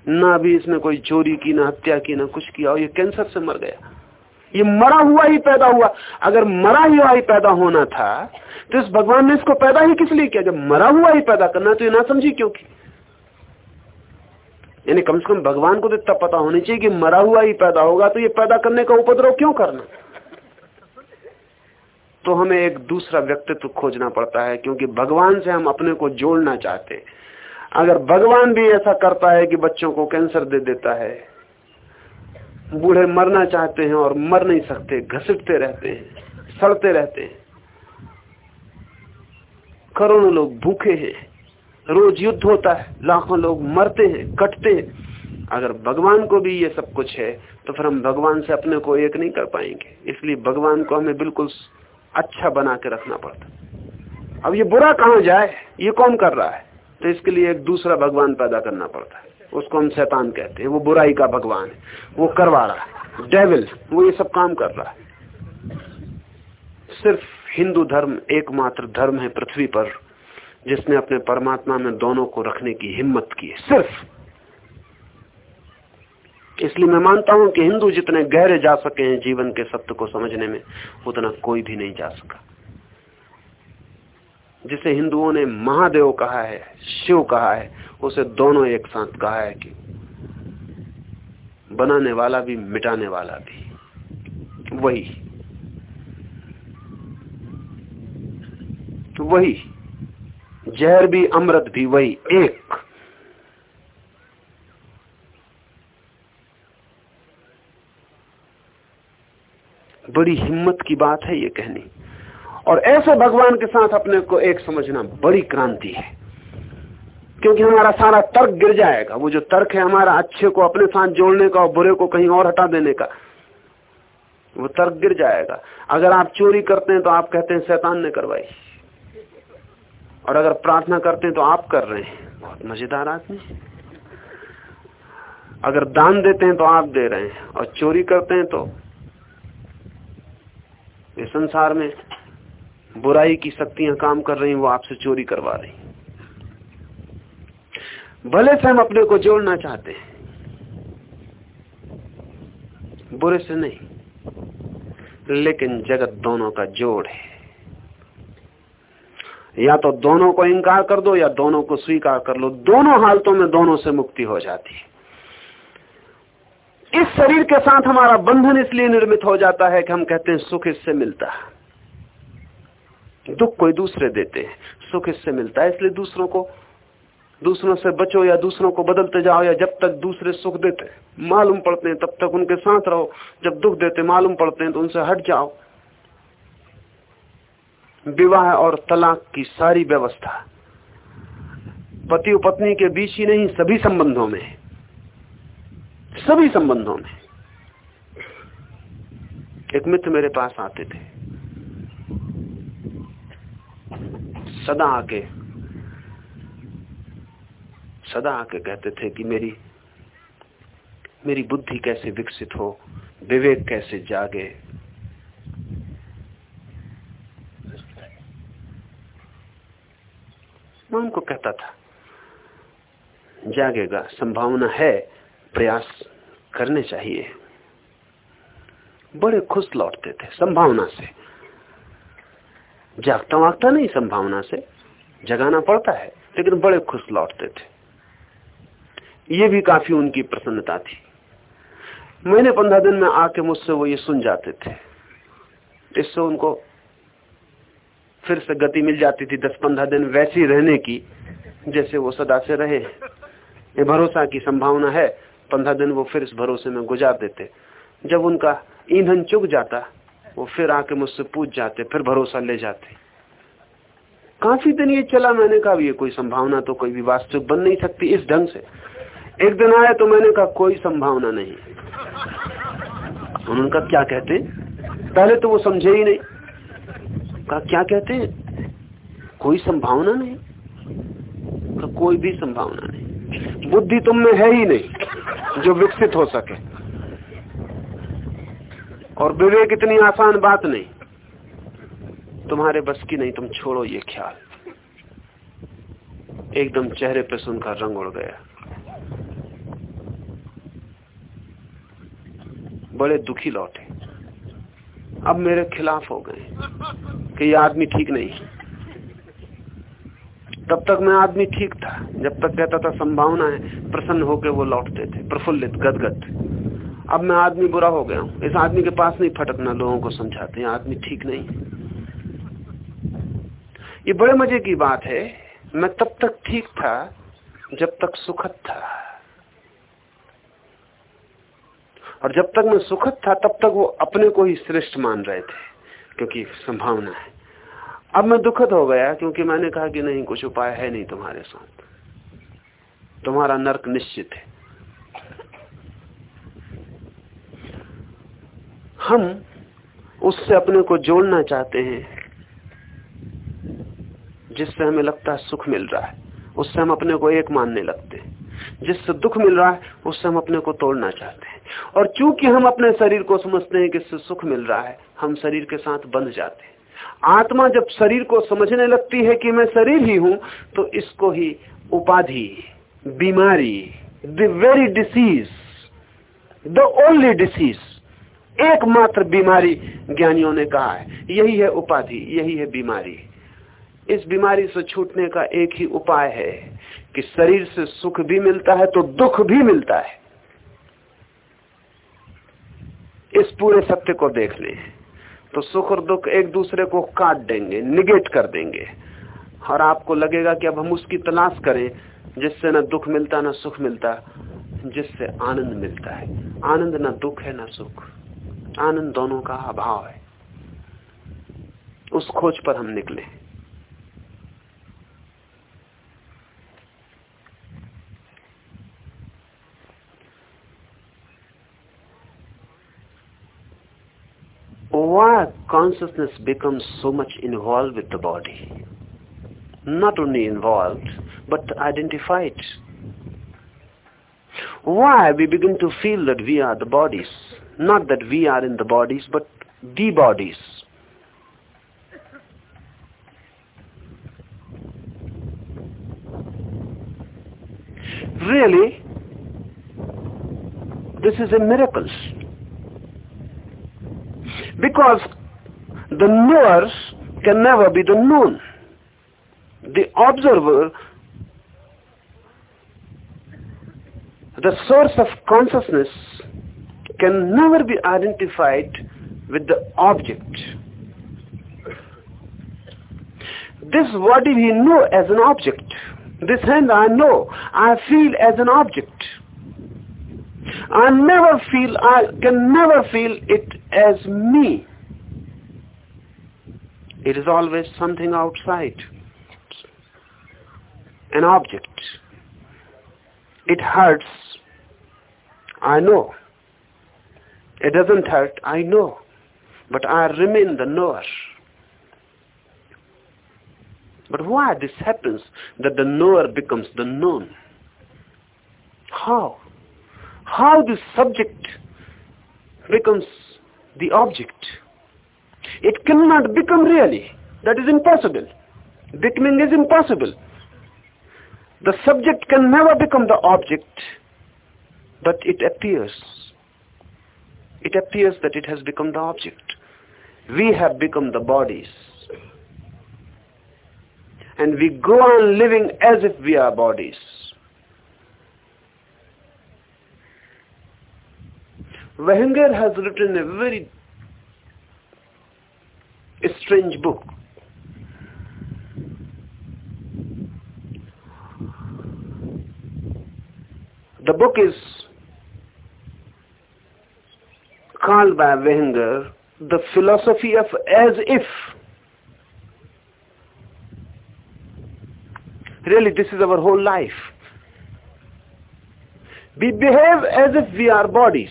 ना अभी इसने कोई चोरी की, ना हत्या की, ना कुछ किया, और ये कैंसर से मर गया। ये मरा हुआ ही पैदा हुआ। अगर मरा हुआ ही पैदा होना था तो इस भगवान ने इसको पैदा ही किस लिए किया? जब मरा हुआ ही पैदा करना तो ये ना समझी क्योंकि यानी कम से कम भगवान को तो इतना पता होना चाहिए कि मरा हुआ ही पैदा होगा तो ये पैदा करने का उपद्रव क्यों करना? तो हमें एक दूसरा व्यक्तित्व खोजना पड़ता है, क्योंकि भगवान से हम अपने को जोड़ना चाहते अगर भगवान भी ऐसा करता है कि बच्चों को कैंसर दे देता है, बूढ़े मरना चाहते हैं और मर नहीं सकते, घसीटते रहते हैं, सड़ते रहते हैं। करोड़ों लोग भूखे हैं, रोज युद्ध होता है, लाखों लोग मरते हैं, कटते हैं। अगर भगवान को भी ये सब कुछ है तो फिर हम भगवान से अपने को एक नहीं कर पाएँगे। इसलिए भगवान को हमें बिल्कुल अच्छा बना के रखना पड़ता। अब ये बुरा कहाँ जाए? ये कौन कर रहा है? तो इसके लिए एक दूसरा भगवान पैदा करना पड़ता है। उसको हम शैतान कहते हैं। वो बुराई का भगवान है। वो करवा रहा है। डेविल वो ये सब काम कर रहा है। सिर्फ़ हिंदू धर्म, एकमात्र धर्म है पृथ्वी पर, जिसने अपने परमात्मा में दोनों को रखने की हिम्मत की है। सिर्फ़। इसलिए मैं मानता हूँ कि हिंदू जितने गहरे जा सके हैं जीवन के सत्य को समझने में, उतना कोई भी नहीं जा सका। जिसे हिंदुओं ने महादेव कहा है, शिव कहा है, उसे दोनों एक साथ कहा है कि बनाने वाला भी, मिटाने वाला भी। वही। वही। जहर भी, अमृत भी, वही। एक। बड़ी हिम्मत की बात है ये कहनी। और ऐसे भगवान के साथ अपने को एक समझना बड़ी क्रांति है। क्योंकि हमारा सारा तर्क गिर जाएगा। वो जो तर्क है हमारा अच्छे को अपने साथ जोड़ने का और बुरे को कहीं और हटा देने का, वो तर्क गिर जाएगा। अगर आप चोरी करते हैं तो आप कहते हैं, शैतान ने करवाई। और अगर प्रार्थना करते हैं तो आप कर रहे हैं। बहुत मज़ेदार आदमी अगर दान देते हैं तो आप दे रहे हैं। और चोरी करते हैं तो इस संसार में बुराई की शक्तियाँ काम कर रही वो आपसे चोरी करवा रही भले से हम अपने को जोड़ना चाहते हैं, बुरे से नहीं, लेकिन जगत दोनों का जोड़ है। या तो दोनों को इंकार कर दो, या दोनों को स्वीकार कर लो। दोनों हालतों में दोनों से मुक्ति हो जाती है। इस शरीर के साथ हमारा बंधन इसलिए निर्मित हो जाता है कि हम कहते हैं, सुख इससे मिलता है। दुख कोई दूसरे देते हैं, सुख इससे मिलता है, इसलिए दूसरों को, दूसरों से बचो या दूसरों को बदलते जाओ या जब तक दूसरे सुख देते मालूम पड़ते हैं, तब तक उनके साथ रहो। जब दुख देते, मालूम पड़ते हैं तो उनसे हट जाओ। विवाह और तलाक की सारी व्यवस्था, पति और पत्नी के बीच ही नहीं, सभी संबंधों में है। सभी संबंधों में एक मित्र मेरे पास आते थे। सदा आके सदा आके कहते थे कि मेरी मेरी बुद्धि कैसे विकसित हो, विवेक कैसे जागे। मैं उनको कहता था, जागेगा, संभावना है प्रयास करने चाहिए। बड़े खुश लौटते थे, संभावना से। जागता वागता नहीं, संभावना से। जगाना पड़ता है, लेकिन बड़े खुश लौटते थे। ये भी काफ़ी उनकी प्रसन्नता थी। महीने पंद्रह दिन में आके मुझसे वो ये सुन जाते थे। इससे उनको फिर से गति मिल जाती थी दस पंद्रह दिन वैसी रहने की, जैसे वो सदा से रहे ये भरोसा की संभावना है पंद्रह दिन वो फिर इस भरोसे में गुजार देते। जब उनका ईंधन चुक जाता, वो फिर आके मुझसे पूछ जाते, फिर भरोसा ले जाते। काफ़ी दिन ये चला मैंने कहा ये कोई संभावना तो कोई भी वास्तविक बन नहीं सकती इस ढंग से। एक दिन आया तो मैंने कहा, कोई संभावना नहीं। उन्होंने कहा, क्या कहते पहले तो वो समझे ही नहीं। कहा, क्या कहते कोई संभावना नहीं। कोई भी संभावना नहीं। बुद्धि तुम में है ही नहीं, जो विकसित हो सके। और विवेक इतनी आसान बात नहीं, तुम्हारे बस की नहीं, तुम छोड़ो ये ख्याल। एकदम चेहरे पे सुनकर रंग उड़ गया। बड़े दुखी लौटे। अब मेरे खिलाफ हो गए, कि ये आदमी ठीक नहीं तब तक मैं आदमी ठीक था। जब तक कहता था संभावना है, प्रसन्न होकर वो लौटते थे, प्रफुल्लित, गदगद। अब मैं आदमी बुरा हो गया हूँ। इस आदमी के पास नहीं फटकना, लोगों को समझाते आदमी ठीक नहीं। ये बड़े मज़े की बात है। मैं तब तक ठीक था, जब तक सुखद था। और जब तक मैं सुखद था, तब तक वो अपने को ही श्रेष्ठ मान रहे थे, क्योंकि संभावना है। अब मैं दुखद हो गया क्योंकि मैंने कहा कि नहीं, कुछ उपाय है नहीं तुम्हारे साथ। तुम्हारा नर्क निश्चित है। हम उससे अपने को जोड़ना चाहते हैं, जिससे हमें लगता है सुख मिल रहा है, उससे हम अपने को एक मानने लगते हैं। जिससे दुख मिल रहा है, उससे हम अपने को तोड़ना चाहते हैं। और चूँकि हम अपने शरीर को समझते हैं कि इससे सुख मिल रहा है, हम शरीर के साथ बंध जाते हैं। आत्मा जब शरीर को समझने लगती है कि मैं शरीर ही हूँ तो इसको ही उपाधि, बीमारी the very disease the only disease एकमात्र बीमारी ज्ञानियों ने कहा है। यही है उपाधि, यही है बीमारी। इस बीमारी से छूटने का एक ही उपाय है कि शरीर से सुख भी मिलता है तो दुख भी मिलता है। इस पूरे सत्य को देख ले। तो सुख और दुख एक दूसरे को काट देंगे, निगेट कर देंगे। और आपको लगेगा कि अब हम उसकी तलाश करें, जिससे ना दुख मिलता, ना सुख मिलता, जिससे आनंद मिलता है। आनंद ना दुख है, ना सुख। आनंद दोनों का अभाव है। उस खोज पर हम निकले। Why consciousness becomes so much involved with the body. Not only involved, but identified. Why we begin to feel that we are the bodies. Not that we are in the bodies, but the bodies. Really, this is a miracle. Because the knower can never be the known. The observer, the source of consciousness can never be identified with the object. This body we know as an object. This hand I know, I feel as an object. I never feel, I can never feel it as me. It is always something outside, an object. It hurts, I know. It doesn't hurt, I know. But I remain the knower. But why this happens that the knower becomes the known? How? How this subject becomes the object? It cannot become really. That is impossible. Becoming is impossible. The subject can never become the object, but it appears. It appears that it has become the object. We have become the bodies. And we go on living as if we are bodies. Wenger has written a very strange book The book is called by Wenger the philosophy of as if. Really, this is our whole life. We behave as if we are bodies.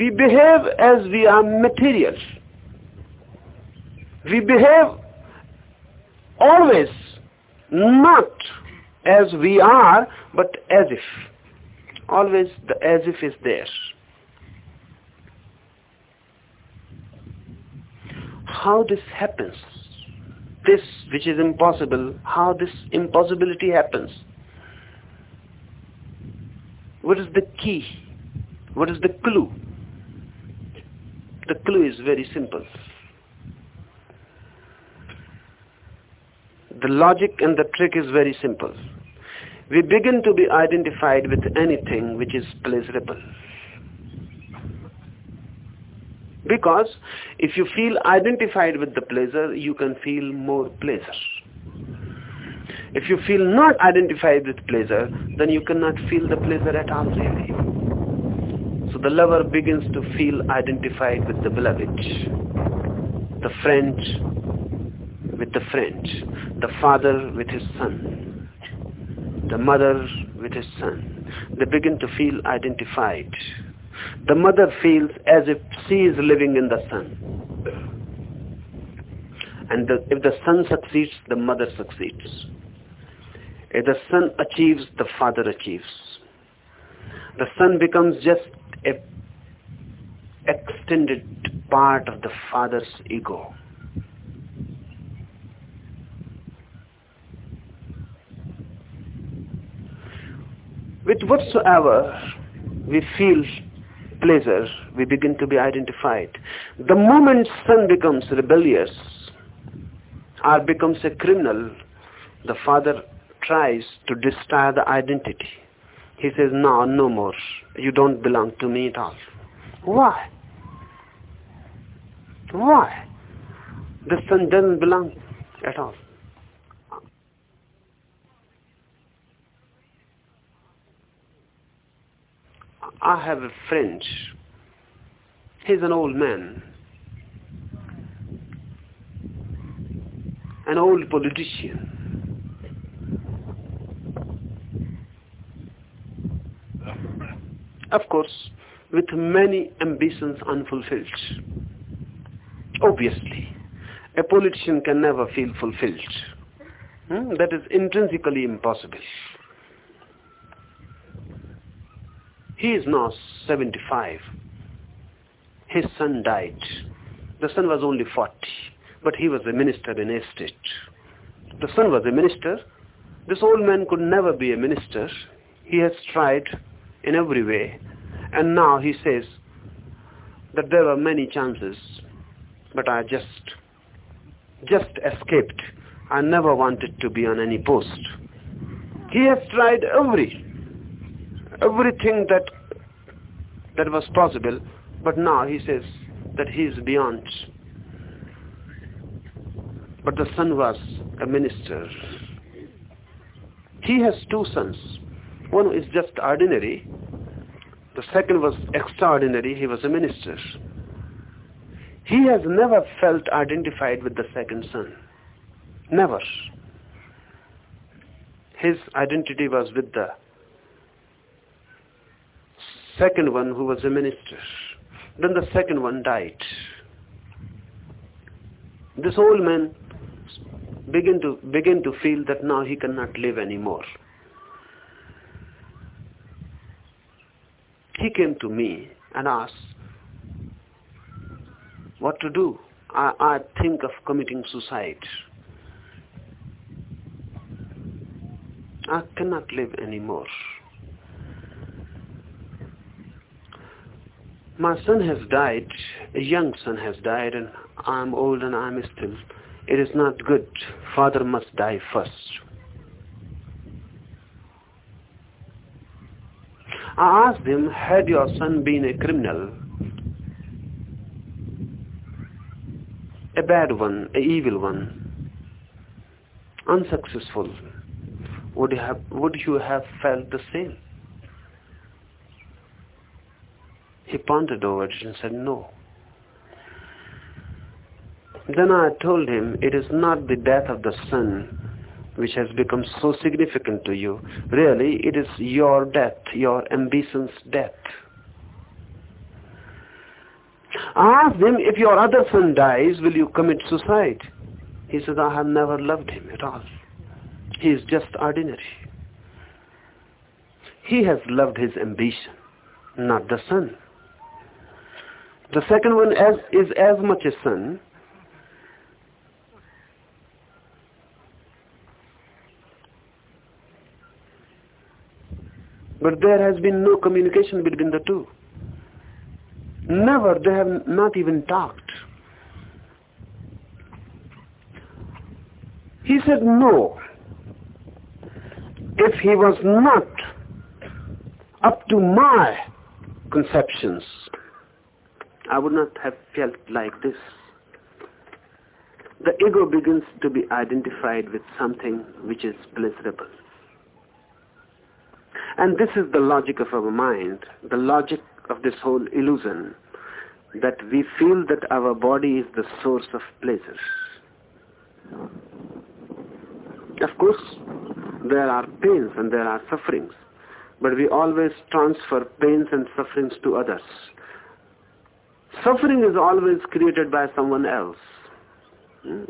We behave as we are material. We behave always not as we are, but as if. Always the as if is there. How this happens, this which is impossible, how this impossibility happens. What is the key? What is the clue? The clue is very simple. The logic and the trick is very simple. We begin to be identified with anything which is pleasurable. Because if you feel identified with the pleasure, you can feel more pleasure. If you feel not identified with pleasure, then you cannot feel the pleasure at all really. So the lover begins to feel identified with the beloved. The friend with the friend, the father with his son, the mother with his son. They begin to feel identified. The mother feels as if she is living in the son. And the, if the son succeeds, the mother succeeds. If the son achieves, the father achieves. The son becomes just a extended part of the father's ego. with whatsoever we feel pleasure, we begin to be identified. The moment son becomes rebellious or becomes a criminal, the father tries to destroy the identity. He says, no, no more. You don't belong to me at all. Why? Why? The son doesn't belong at all. I have a friend. He's an old man. An old politician. Of course, with many ambitions unfulfilled. Obviously, a politician can never feel fulfilled. Hmm? That is intrinsically impossible. He is now 75. His son died. The son was only 40, but he was a minister in a state. The son was a minister. This old man could never be a minister. He has tried in every way. And now he says that there were many chances, but I just, just escaped. I never wanted to be on any post. He has tried every everything that that was possible but now he says that he is beyond but the son was a minister he has two sons one is just ordinary the second was extraordinary he was a minister he has never felt identified with the second son never his identity was with the second one who was a minister. Then the second one died. This old man begin to begin to feel that now he cannot live anymore. He came to me and asked what to do. I, I think of committing suicide. I cannot live anymore. My son has died, a young son has died, and I'm old and I'm still. It is not good. Father must die first. I asked him, had your son been a criminal, a bad one, a evil one, unsuccessful, would you have, would you have felt the same? He pondered over it and said, no. Then I told him, it is not the death of the son which has become so significant to you. Really, it is your death, your ambition's death. I asked him, if your other son dies, will you commit suicide? He says, I have never loved him at all. He is just ordinary. He has loved his ambition, not the son. The second one as, is as much a son. But there has been no communication between the two. Never, they have not even talked. He said no if he was not up to my conceptions, I would not have felt like this. The ego begins to be identified with something which is pleasurable. And this is the logic of our mind, the logic of this whole illusion, that we feel that our body is the source of pleasure. Of course, there are pains and there are sufferings, but we always transfer pains and sufferings to others. Suffering is always created by someone else. Hmm?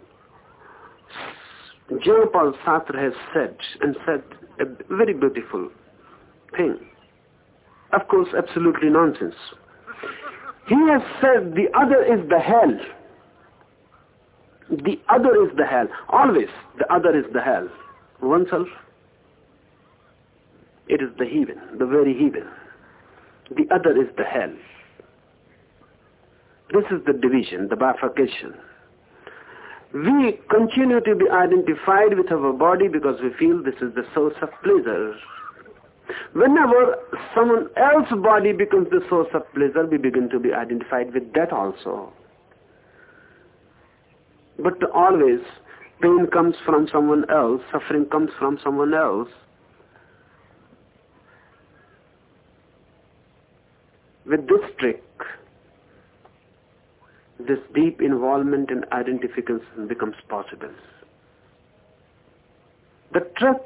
Jean-Paul Sartre has said, and said a very beautiful thing. Of course, absolutely nonsense. He has said the other is the hell. The other is the hell. Always the other is the hell oneself, it is the heaven, the very heaven. The other is the hell. This is the division, the bifurcation. We continue to be identified with our body because we feel this is the source of pleasure. Whenever someone else's body becomes the source of pleasure, we begin to be identified with that also. But always pain comes from someone else, suffering comes from someone else. With this trick, this deep involvement and identification becomes possible. The truth,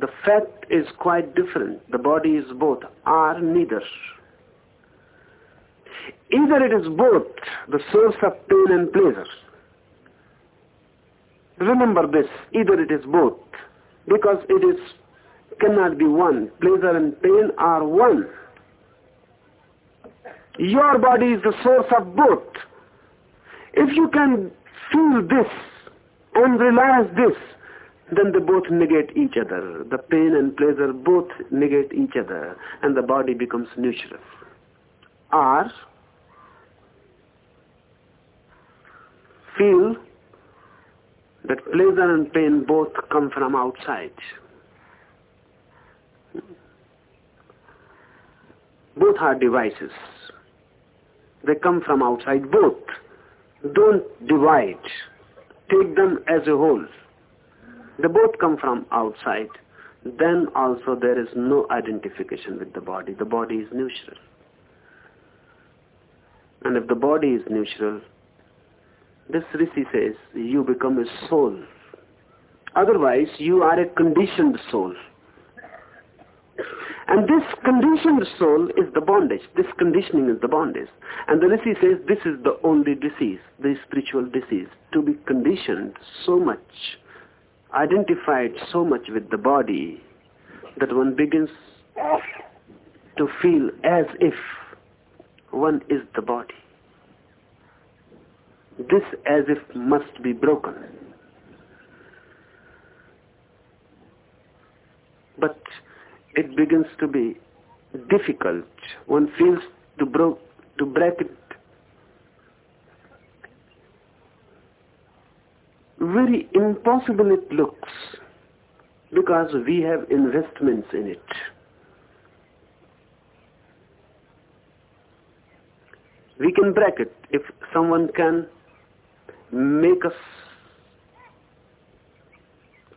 the fact is quite different. The body is both, are neither. Either it is both the source of pain and pleasure, Remember this, either it is both, because it is cannot be one. Pleasure and pain are one. Your body is the source of both. If you can feel this and realize this, then they both negate each other. The pain and pleasure both negate each other, and the body becomes neutral. Or feel that pleasure and pain both come from outside. Both are devices. They come from outside. Both. Don't divide. Take them as a whole. They both come from outside. Then also there is no identification with the body. The body is neutral. And if the body is neutral, this Rishi says, you become a soul. Otherwise, you are a conditioned soul. And this conditioned soul is the bondage. This conditioning is the bondage. And the Rishi says this is the only disease, the spiritual disease, to be conditioned so much, identified so much with the body, that one begins to feel as if one is the body. This as if must be broken. But it begins to be difficult. One feels to, bro- to break it very impossible it looks because we have investments in it. We can break it if someone can make us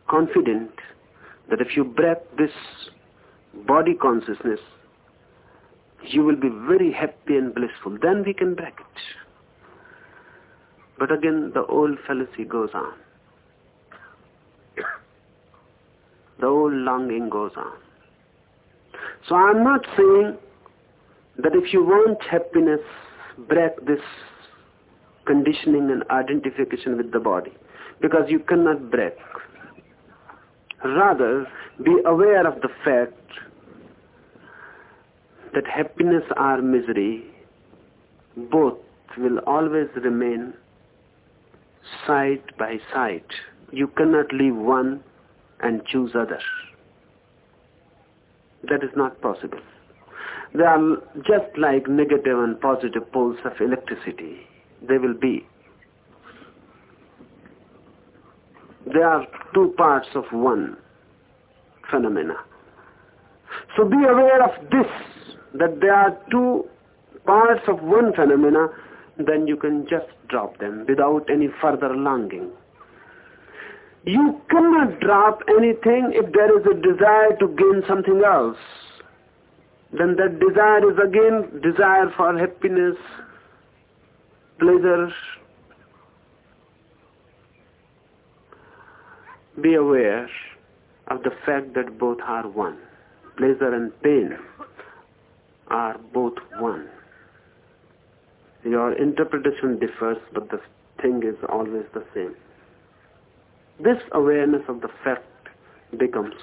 confident that if you break this body consciousness, you will be very happy and blissful. Then we can break it. But again, the old fallacy goes on. The old longing goes on. So I'm not saying that if you want happiness, break this conditioning and identification with the body. Because you cannot break. Rather, be aware of the fact that happiness or misery both will always remain side by side. You cannot leave one and choose other. That is not possible. They are just like negative and positive poles of electricity. They will be. They are two parts of one phenomena. So be aware of this, that there are two parts of one phenomena, then you can just drop them without any further longing. You cannot drop anything if there is a desire to gain something else. Then that desire is again desire for happiness, pleasure. Be aware of the fact that both are one. Pleasure and pain are both one. Your interpretation differs, but the thing is always the same. This awareness of the fact becomes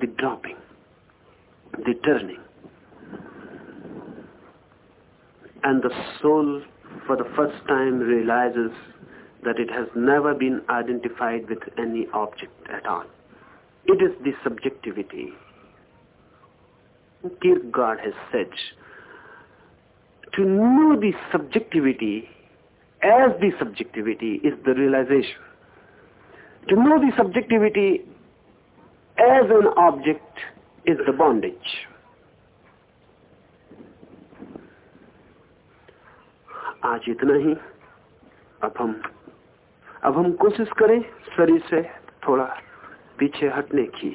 the dropping, the turning. And the soul, for the first time, realizes that it has never been identified with any object at all. It is the subjectivity. Kierkegaard has said, to know the subjectivity as the subjectivity is the realization. To know the subjectivity as an object is the bondage. आज इतना ही अब हम अब हम कोशिश करें शरीर से थोड़ा पीछे हटने की